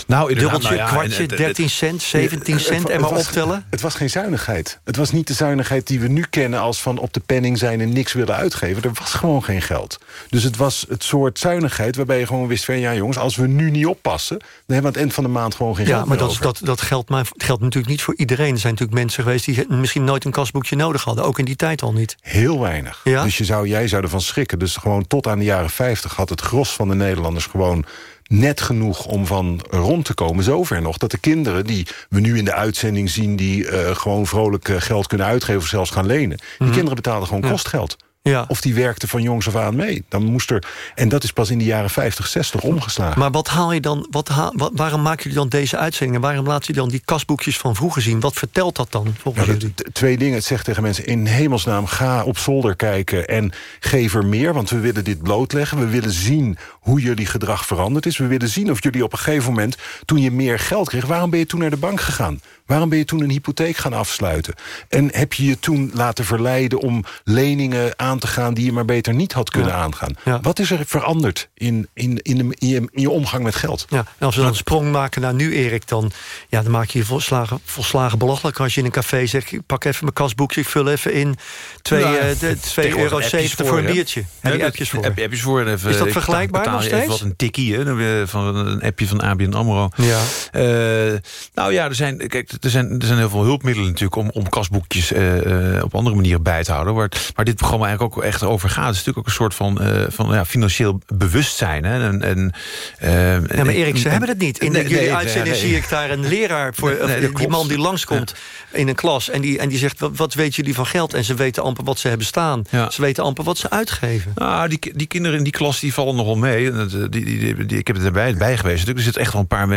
Nou, inderdaad, Dubbeltje, nou ja, kwartje, en het- 13 cent, 17 Het- cent het- en maar was- optellen? Het was geen zuinigheid. Het was niet de zuinigheid die we nu kennen... als van op de penning zijn en niks willen uitgeven. Er was gewoon geen geld. Dus het was het soort zuinigheid waarbij je gewoon wist van... ja jongens, als we nu niet oppassen... dan hebben we aan het eind van de maand gewoon geen Ja, geld maar meer dat, over. dat, dat geldt, maar geldt natuurlijk niet voor iedereen. Er zijn natuurlijk mensen geweest die misschien nooit een kasboekje nodig hadden. Ook in die tijd al niet. Heel weinig. Ja? Dus je zou, jij zou ervan schrikken. Dus gewoon tot aan de jaren 50 had het gros van de Nederlanders gewoon net genoeg om van rond te komen. Zover nog dat de kinderen die we nu in de uitzending zien... die eh, gewoon vrolijk eh, geld kunnen uitgeven of zelfs gaan lenen... die Mhm. kinderen betaalden gewoon Ja. kostgeld. Ja. Of die werkten van jongs af aan mee. Dan moest er, en dat is pas in de jaren 50, 60 omgeslagen. Maar wat haal je dan, wat haal, wat- waarom maken jullie dan deze uitzendingen? Waarom laat je dan die kasboekjes van vroeger zien? Wat vertelt dat dan volgens Nou, jullie? twee dingen. Het zegt tegen mensen in hemelsnaam... ga op zolder kijken en geef er meer. Want we willen dit blootleggen. We willen zien hoe jullie gedrag veranderd is. We willen zien of jullie op een gegeven moment... toen je meer geld kreeg... waarom ben je toen naar de bank gegaan? Waarom ben je toen een hypotheek gaan afsluiten? En heb je je toen laten verleiden om leningen aan te gaan... die je maar beter niet had kunnen Ja. aangaan? Wat is er veranderd in, in, in, de- in, je, in je omgang met geld? Ja, en als we dan een sprong maken naar nu, Erik... dan, ja, dan maak je je volslagen, volslagen belachelijk als je in een café zegt... ik pak even mijn kasboekje, ik vul even in 2 Nou, eh, 2,70 euro appjes voor een biertje. Die dat- appjes voor. app- appjes voor. en Even, Is dat vergelijkbaar nog je even steeds? wat een tikkie, hè, van een appje van ABN AMRO. Ja. Eh, nou ja, er zijn, kijk, er zijn, er zijn heel veel hulpmiddelen natuurlijk... om, om kasboekjes eh, eh, op andere manieren bij te houden. Waar, het- waar dit programma eigenlijk ook echt over gaat. Het is natuurlijk ook een soort van, eh, van ja, financieel bewustzijn. Hè, en, en, Ja, maar Erik, ze en- hebben het niet. In Nee, de, jullie nee, uitzending nee, zie ik daar een leraar... voor die man die langskomt in een klas... en die, en die zegt, wat, wat weten jullie van geld? En ze weten amper wat ze hebben staan. Ze weten amper wat ze uitgeven. Nou, die, die kinderen in die klas die vallen nogal mee. Die, die, die, die- ik heb het erbij bij geweest. natuurlijk. Er zitten echt wel een paar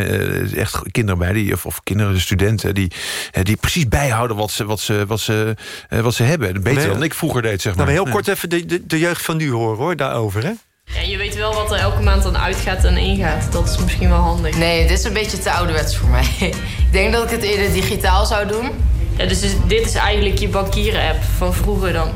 echt kinderen bij, die, of, of kinderen, studenten... Die, eh, die precies bijhouden wat ze, wat ze, wat ze, eh, wat ze hebben. Beter Nee, dan ik vroeger deed, zeg maar. Nou, heel Ja. kort even de, de, de jeugd van nu horen, hoor, daarover, hè? Ja, je weet wel wat er elke maand dan uitgaat en ingaat. Dat is misschien wel handig. Nee, dit is een beetje te ouderwets voor mij. ik denk dat ik het eerder digitaal zou doen. Ja, dus dit is eigenlijk je bankieren-app van vroeger dan.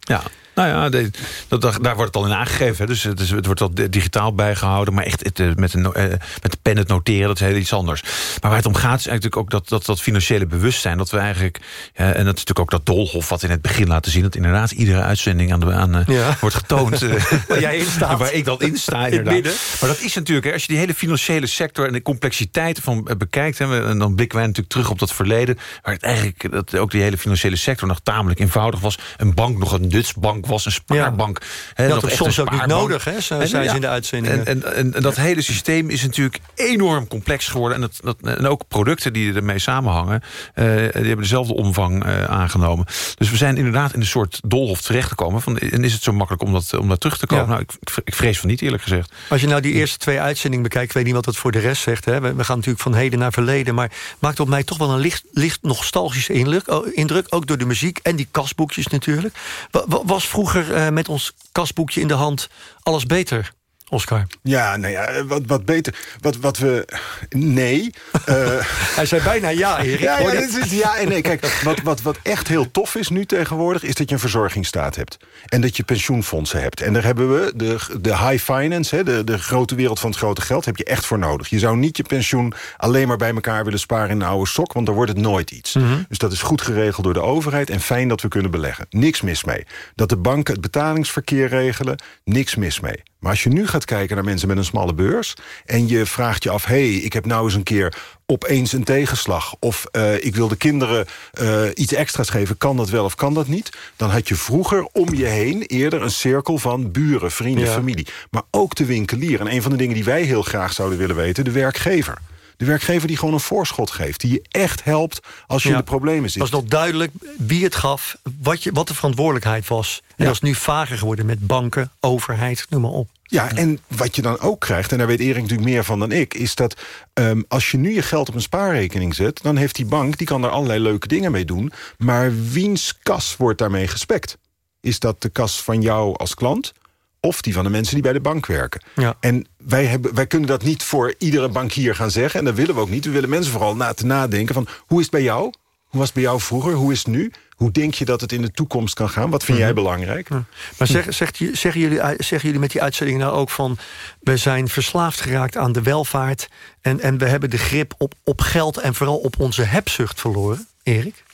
Ja. Nou ja, de- dat, daar wordt het al in aangegeven. Hè. Dus het, is, het wordt al digitaal bijgehouden. Maar echt het, eh, met, een, eh, met de pen het noteren, dat is heel iets anders. Maar waar het om gaat is eigenlijk ook dat, dat, dat financiële bewustzijn. Dat we eigenlijk, en dat is natuurlijk ook dat doolhof wat in het begin laten zien. Dat inderdaad iedere uitzending aan de, aan, eh, Ja. wordt getoond. Waar jij in staat. Waar ik dan in sta, inderdaad. Maar dat is natuurlijk, hè, als je die hele financiële sector... en de complexiteiten van bekijkt... Hè, en dan blikken wij natuurlijk terug op dat verleden... waar het eigenlijk dat ook die hele financiële sector nog tamelijk eenvoudig was. Een bank nog een Dutch bank was. Een spaarbank. hè, Dat is soms ook niet nodig, hè, zei ze ja, in de uitzendingen. En, en, en, dat hele systeem is natuurlijk enorm complex geworden. En, dat, dat, en ook producten die ermee samenhangen... eh, die hebben dezelfde omvang eh, aangenomen. Dus we zijn inderdaad in een soort doolhof terechtgekomen. Van, en is het zo makkelijk om dat, om dat terug te komen? Ja. Nou, ik, ik vrees van niet, eerlijk gezegd. Als je nou die eerste twee uitzendingen bekijkt... ik weet niet wat dat voor de rest zegt. Hè. We, we gaan natuurlijk van heden naar verleden. Maar maakt op mij toch wel een licht, licht nostalgische indruk, oh, indruk. Ook door de muziek en die kastboekjes natuurlijk. Wa- wa- was vroeger eh, met ons kastboekje in de hand alles beter, Oscar? Ja, nou ja, wat, wat beter. Wat, wat we... Nee. Eh, Hij zei bijna ja, Erik. Ja, dit is, ja en nee. Kijk, wat, wat, wat echt heel tof is nu tegenwoordig... is dat je een verzorgingsstaat hebt. En dat je pensioenfondsen hebt. En daar hebben we de, de high finance, hè, de, de grote wereld van het grote geld... heb je echt voor nodig. Je zou niet je pensioen alleen maar bij elkaar willen sparen... in een oude sok, want dan wordt het nooit iets. Dus dat is goed geregeld door de overheid... en fijn dat we kunnen beleggen. Niks mis mee. Dat de banken het betalingsverkeer regelen, niks mis mee. Maar als je nu gaat kijken naar mensen met een smalle beurs... en je vraagt je af, hé, hey, ik heb nou eens een keer opeens een tegenslag... of eh, ik wil de kinderen eh, iets extra's geven, kan dat wel of kan dat niet... dan had je vroeger om je heen eerder een cirkel van buren, vrienden, Ja. familie. Maar ook de winkelier. En een van de dingen die wij heel graag zouden willen weten... de werkgever. De werkgever die gewoon een voorschot geeft. Die je echt helpt als je Ja. in de problemen zit. was nog duidelijk wie het gaf, wat, je, wat de verantwoordelijkheid was. En Ja. dat is nu vager geworden met banken, overheid, noem maar op. Ja, en wat je dan ook krijgt, en daar weet Erik natuurlijk meer van dan ik... is dat ehm, als je nu je geld op een spaarrekening zet... dan heeft die bank, die kan daar allerlei leuke dingen mee doen... maar wiens kas wordt daarmee gespekt? Is dat de kas van jou als klant... of die van de mensen die bij de bank werken? Ja. En wij, hebben, wij kunnen dat niet voor iedere bankier gaan zeggen... en dat willen we ook niet. We willen mensen vooral na te nadenken van... hoe is het bij jou? Hoe was het bij jou vroeger? Hoe is het nu? Hoe denk je dat het in de toekomst kan gaan? Wat vind jij belangrijk? Maar zeg, zegt, zeggen, jullie, zeggen jullie met die uitzending nou ook van... we zijn verslaafd geraakt aan de welvaart... en, en we hebben de grip op, op geld en vooral op onze hebzucht verloren, Erik?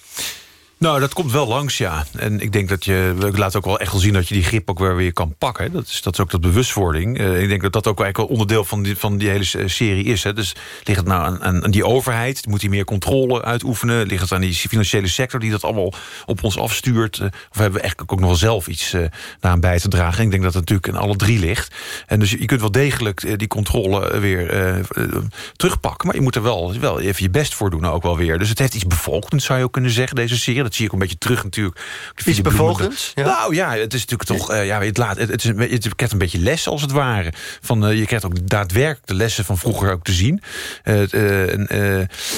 Nou, dat komt wel langs, ja. En ik denk dat je, ik laat ook wel echt wel zien dat je die grip ook weer weer kan pakken. Dat is, dat is ook dat bewustwording. Eh, ik denk dat dat ook eigenlijk wel onderdeel van die, van die hele serie is. Hè. Dus ligt het nou aan, aan, aan die overheid? Moet die meer controle uitoefenen? Ligt het aan die financiële sector die dat allemaal op ons afstuurt? Eh, Of hebben we eigenlijk ook nog wel zelf iets eh daaraan bij te dragen? En ik denk dat het natuurlijk in alle drie ligt. En dus je, je kunt wel degelijk die controle weer terugpakken. Maar je moet er wel, wel even je best voor doen ook wel weer. Dus het heeft iets bevolkends, zou je ook kunnen zeggen, deze serie. Dat zie ik een beetje terug natuurlijk. Iets bevolkends? Ja. Nou ja, het is natuurlijk toch... eh, ja, het, laat, het, het is, je krijgt een beetje les als het ware. Van, eh, je krijgt ook daadwerkelijk de lessen van vroeger ook te zien. Eh, het, en,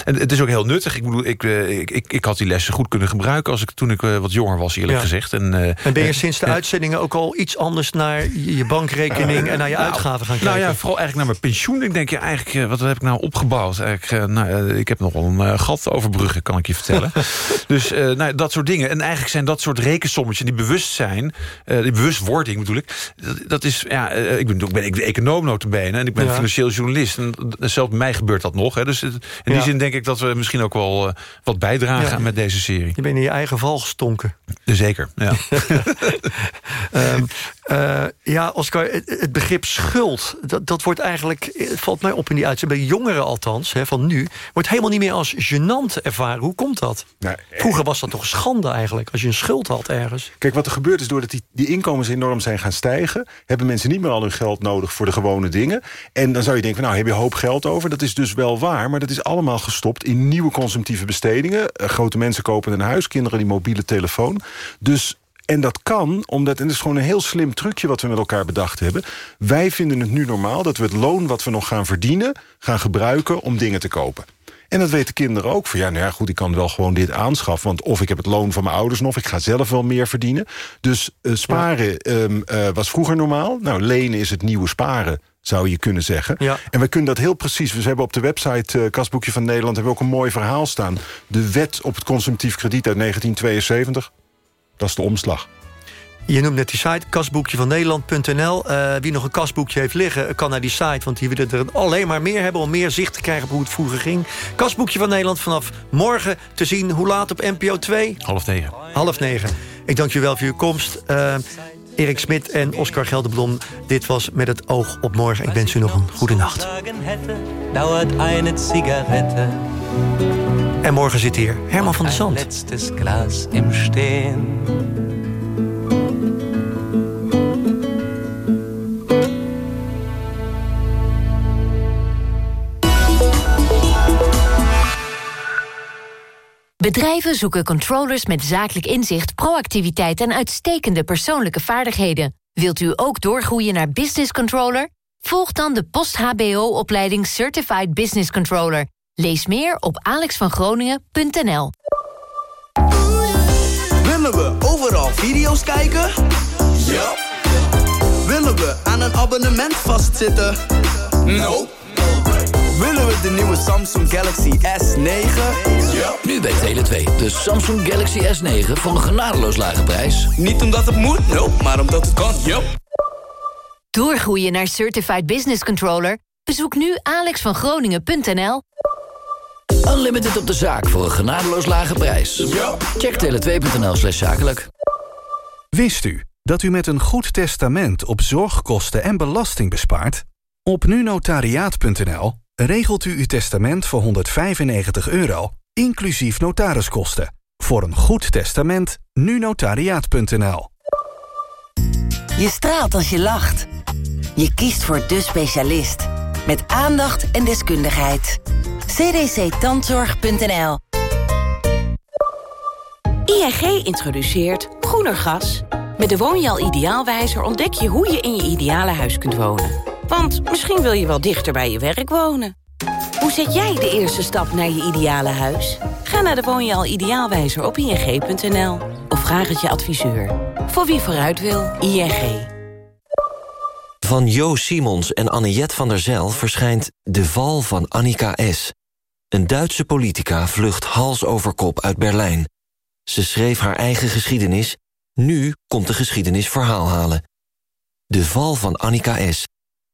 het is ook heel nuttig. Ik bedoel, ik, ik, ik, ik had die lessen goed kunnen gebruiken... als ik, toen ik wat jonger was, eerlijk Ja. gezegd. En, En ben je sinds de uitzendingen ook al iets anders... naar je je bankrekening en naar je nou, uitgaven gaan kijken? Nou ja, vooral eigenlijk naar mijn pensioen. Ik denk, ja, eigenlijk, wat heb ik nou opgebouwd? Eigenlijk, nou, ik heb nog een gat overbruggen, kan ik je vertellen. dus eh, nou, dat soort dingen. En eigenlijk zijn dat soort rekensommetjes, die bewustzijn... eh, die bewustwording bedoel ik... dat, dat is, ja, eh, ik ben, ik ben ik ben econoom notabene... en ik ben Ja. financieel journalist. En zelfs bij mij gebeurt dat nog. Hè. Dus het- in die Ja. zin denk ik dat we misschien ook wel eh, wat bijdragen Ja. met deze serie. Je bent in je eigen val gestonken. Zeker, ja. Ehm, eh, ja, Oscar, het, het begrip schuld... Dat, dat wordt eigenlijk, het valt mij op in die uitzending... bij jongeren althans, hè, van nu... wordt helemaal niet meer als gênant ervaren. Hoe komt dat? Vroeger was dat toch een schande eigenlijk... als je een schuld had ergens. Kijk, wat er gebeurt is doordat die, die inkomens enorm zijn gaan stijgen... hebben mensen niet meer al hun geld nodig voor de gewone dingen. En dan zou je denken, nou, heb je hoop geld over? Dat is dus wel waar, maar dat is allemaal gestopt... in nieuwe consumptieve bestedingen. Eh, grote mensen kopen een huis, kinderen die mobiele telefoon. Dus... En dat kan, omdat, en dat is gewoon een heel slim trucje... wat we met elkaar bedacht hebben. Wij vinden het nu normaal dat we het loon wat we nog gaan verdienen... gaan gebruiken om dingen te kopen. En dat weten kinderen ook. Van ja, nou ja, goed, ik kan wel gewoon dit aanschaffen. Want of ik heb het loon van mijn ouders nog, ik ga zelf wel meer verdienen. Dus eh, sparen ehm, eh, was vroeger normaal. Nou, lenen is het nieuwe sparen zou je kunnen zeggen. Ja. En we kunnen dat heel precies. We hebben op de website Kasboekje van Nederland... hebben we ook een mooi verhaal staan. De wet op het consumptief krediet uit 1972. Dat is de omslag. Je noemt net die site, kasboekje van Nederland.nl. Eh, wie nog een kasboekje heeft liggen, kan naar die site... want die willen er alleen maar meer hebben... om meer zicht te krijgen op hoe het vroeger ging. Kasboekje van Nederland vanaf morgen te zien. Hoe laat op NPO 2? Half negen. Half negen. Ik dank jullie wel voor uw komst. Eh, Erik Smit en Oscar Gelderblom. Dit was Met het oog op morgen. Ik wens u nog een goede nacht. Zigarette. En morgen zit hier Herman van der Zand. letztes Glas im Stehen. Bedrijven zoeken controllers met zakelijk inzicht, proactiviteit en uitstekende persoonlijke vaardigheden. Wilt u ook doorgroeien naar business controller? Volg dan de post-HBO-opleiding Certified Business Controller. Lees meer op alexvangroningen.nl. Willen we overal video's kijken? Ja. Willen we aan een abonnement vastzitten? No. Willen we de nieuwe Samsung Galaxy S9? Ja. Nu bij Tele2, de Samsung Galaxy S9 voor een genadeloos lage prijs. Niet omdat het moet, no, maar omdat het kan, ja. Doorgroeien naar Certified Business Controller? Bezoek nu alexvangroningen.nl. Unlimited op de zaak voor een genadeloos lage prijs. Check tele2.nl slash zakelijk. Wist u dat u met een goed testament op zorgkosten en belasting bespaart? Op nunotariaat.nl regelt u uw testament voor 195 euro, inclusief notariskosten. Voor een goed testament, nunotariaat.nl. Je straalt als je lacht. Je kiest voor de specialist. Met aandacht en deskundigheid. cdctandzorg.nl ING introduceert groener gas. Met de Woonjaal Ideaalwijzer ontdek je hoe je in je ideale huis kunt wonen. Want misschien wil je wel dichter bij je werk wonen. Hoe zet jij de eerste stap naar je ideale huis? Ga naar de Woonjaal Ideaalwijzer op ing.nl. Of vraag het je adviseur. Voor wie vooruit wil, ING. Van Jo Simons en Anniet van der Zijl verschijnt De Val van Annika S. Een Duitse politica vlucht hals over kop uit Berlijn. Ze schreef haar eigen geschiedenis. Nu komt de geschiedenis verhaal halen. De Val van Annika S.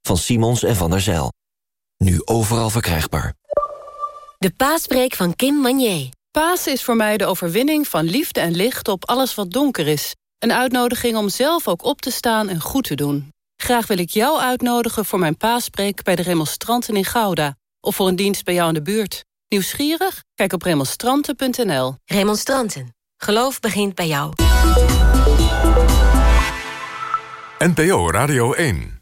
Van Simons en van der Zijl. Nu overal verkrijgbaar. De paaspreek van Kim Manier. Pasen is voor mij de overwinning van liefde en licht op alles wat donker is. Een uitnodiging om zelf ook op te staan en goed te doen. Graag wil ik jou uitnodigen voor mijn paaspreek bij de remonstranten in Gouda. Of voor een dienst bij jou in de buurt. Nieuwsgierig? Kijk op remonstranten.nl. Remonstranten. Geloof begint bij jou. NPO Radio 1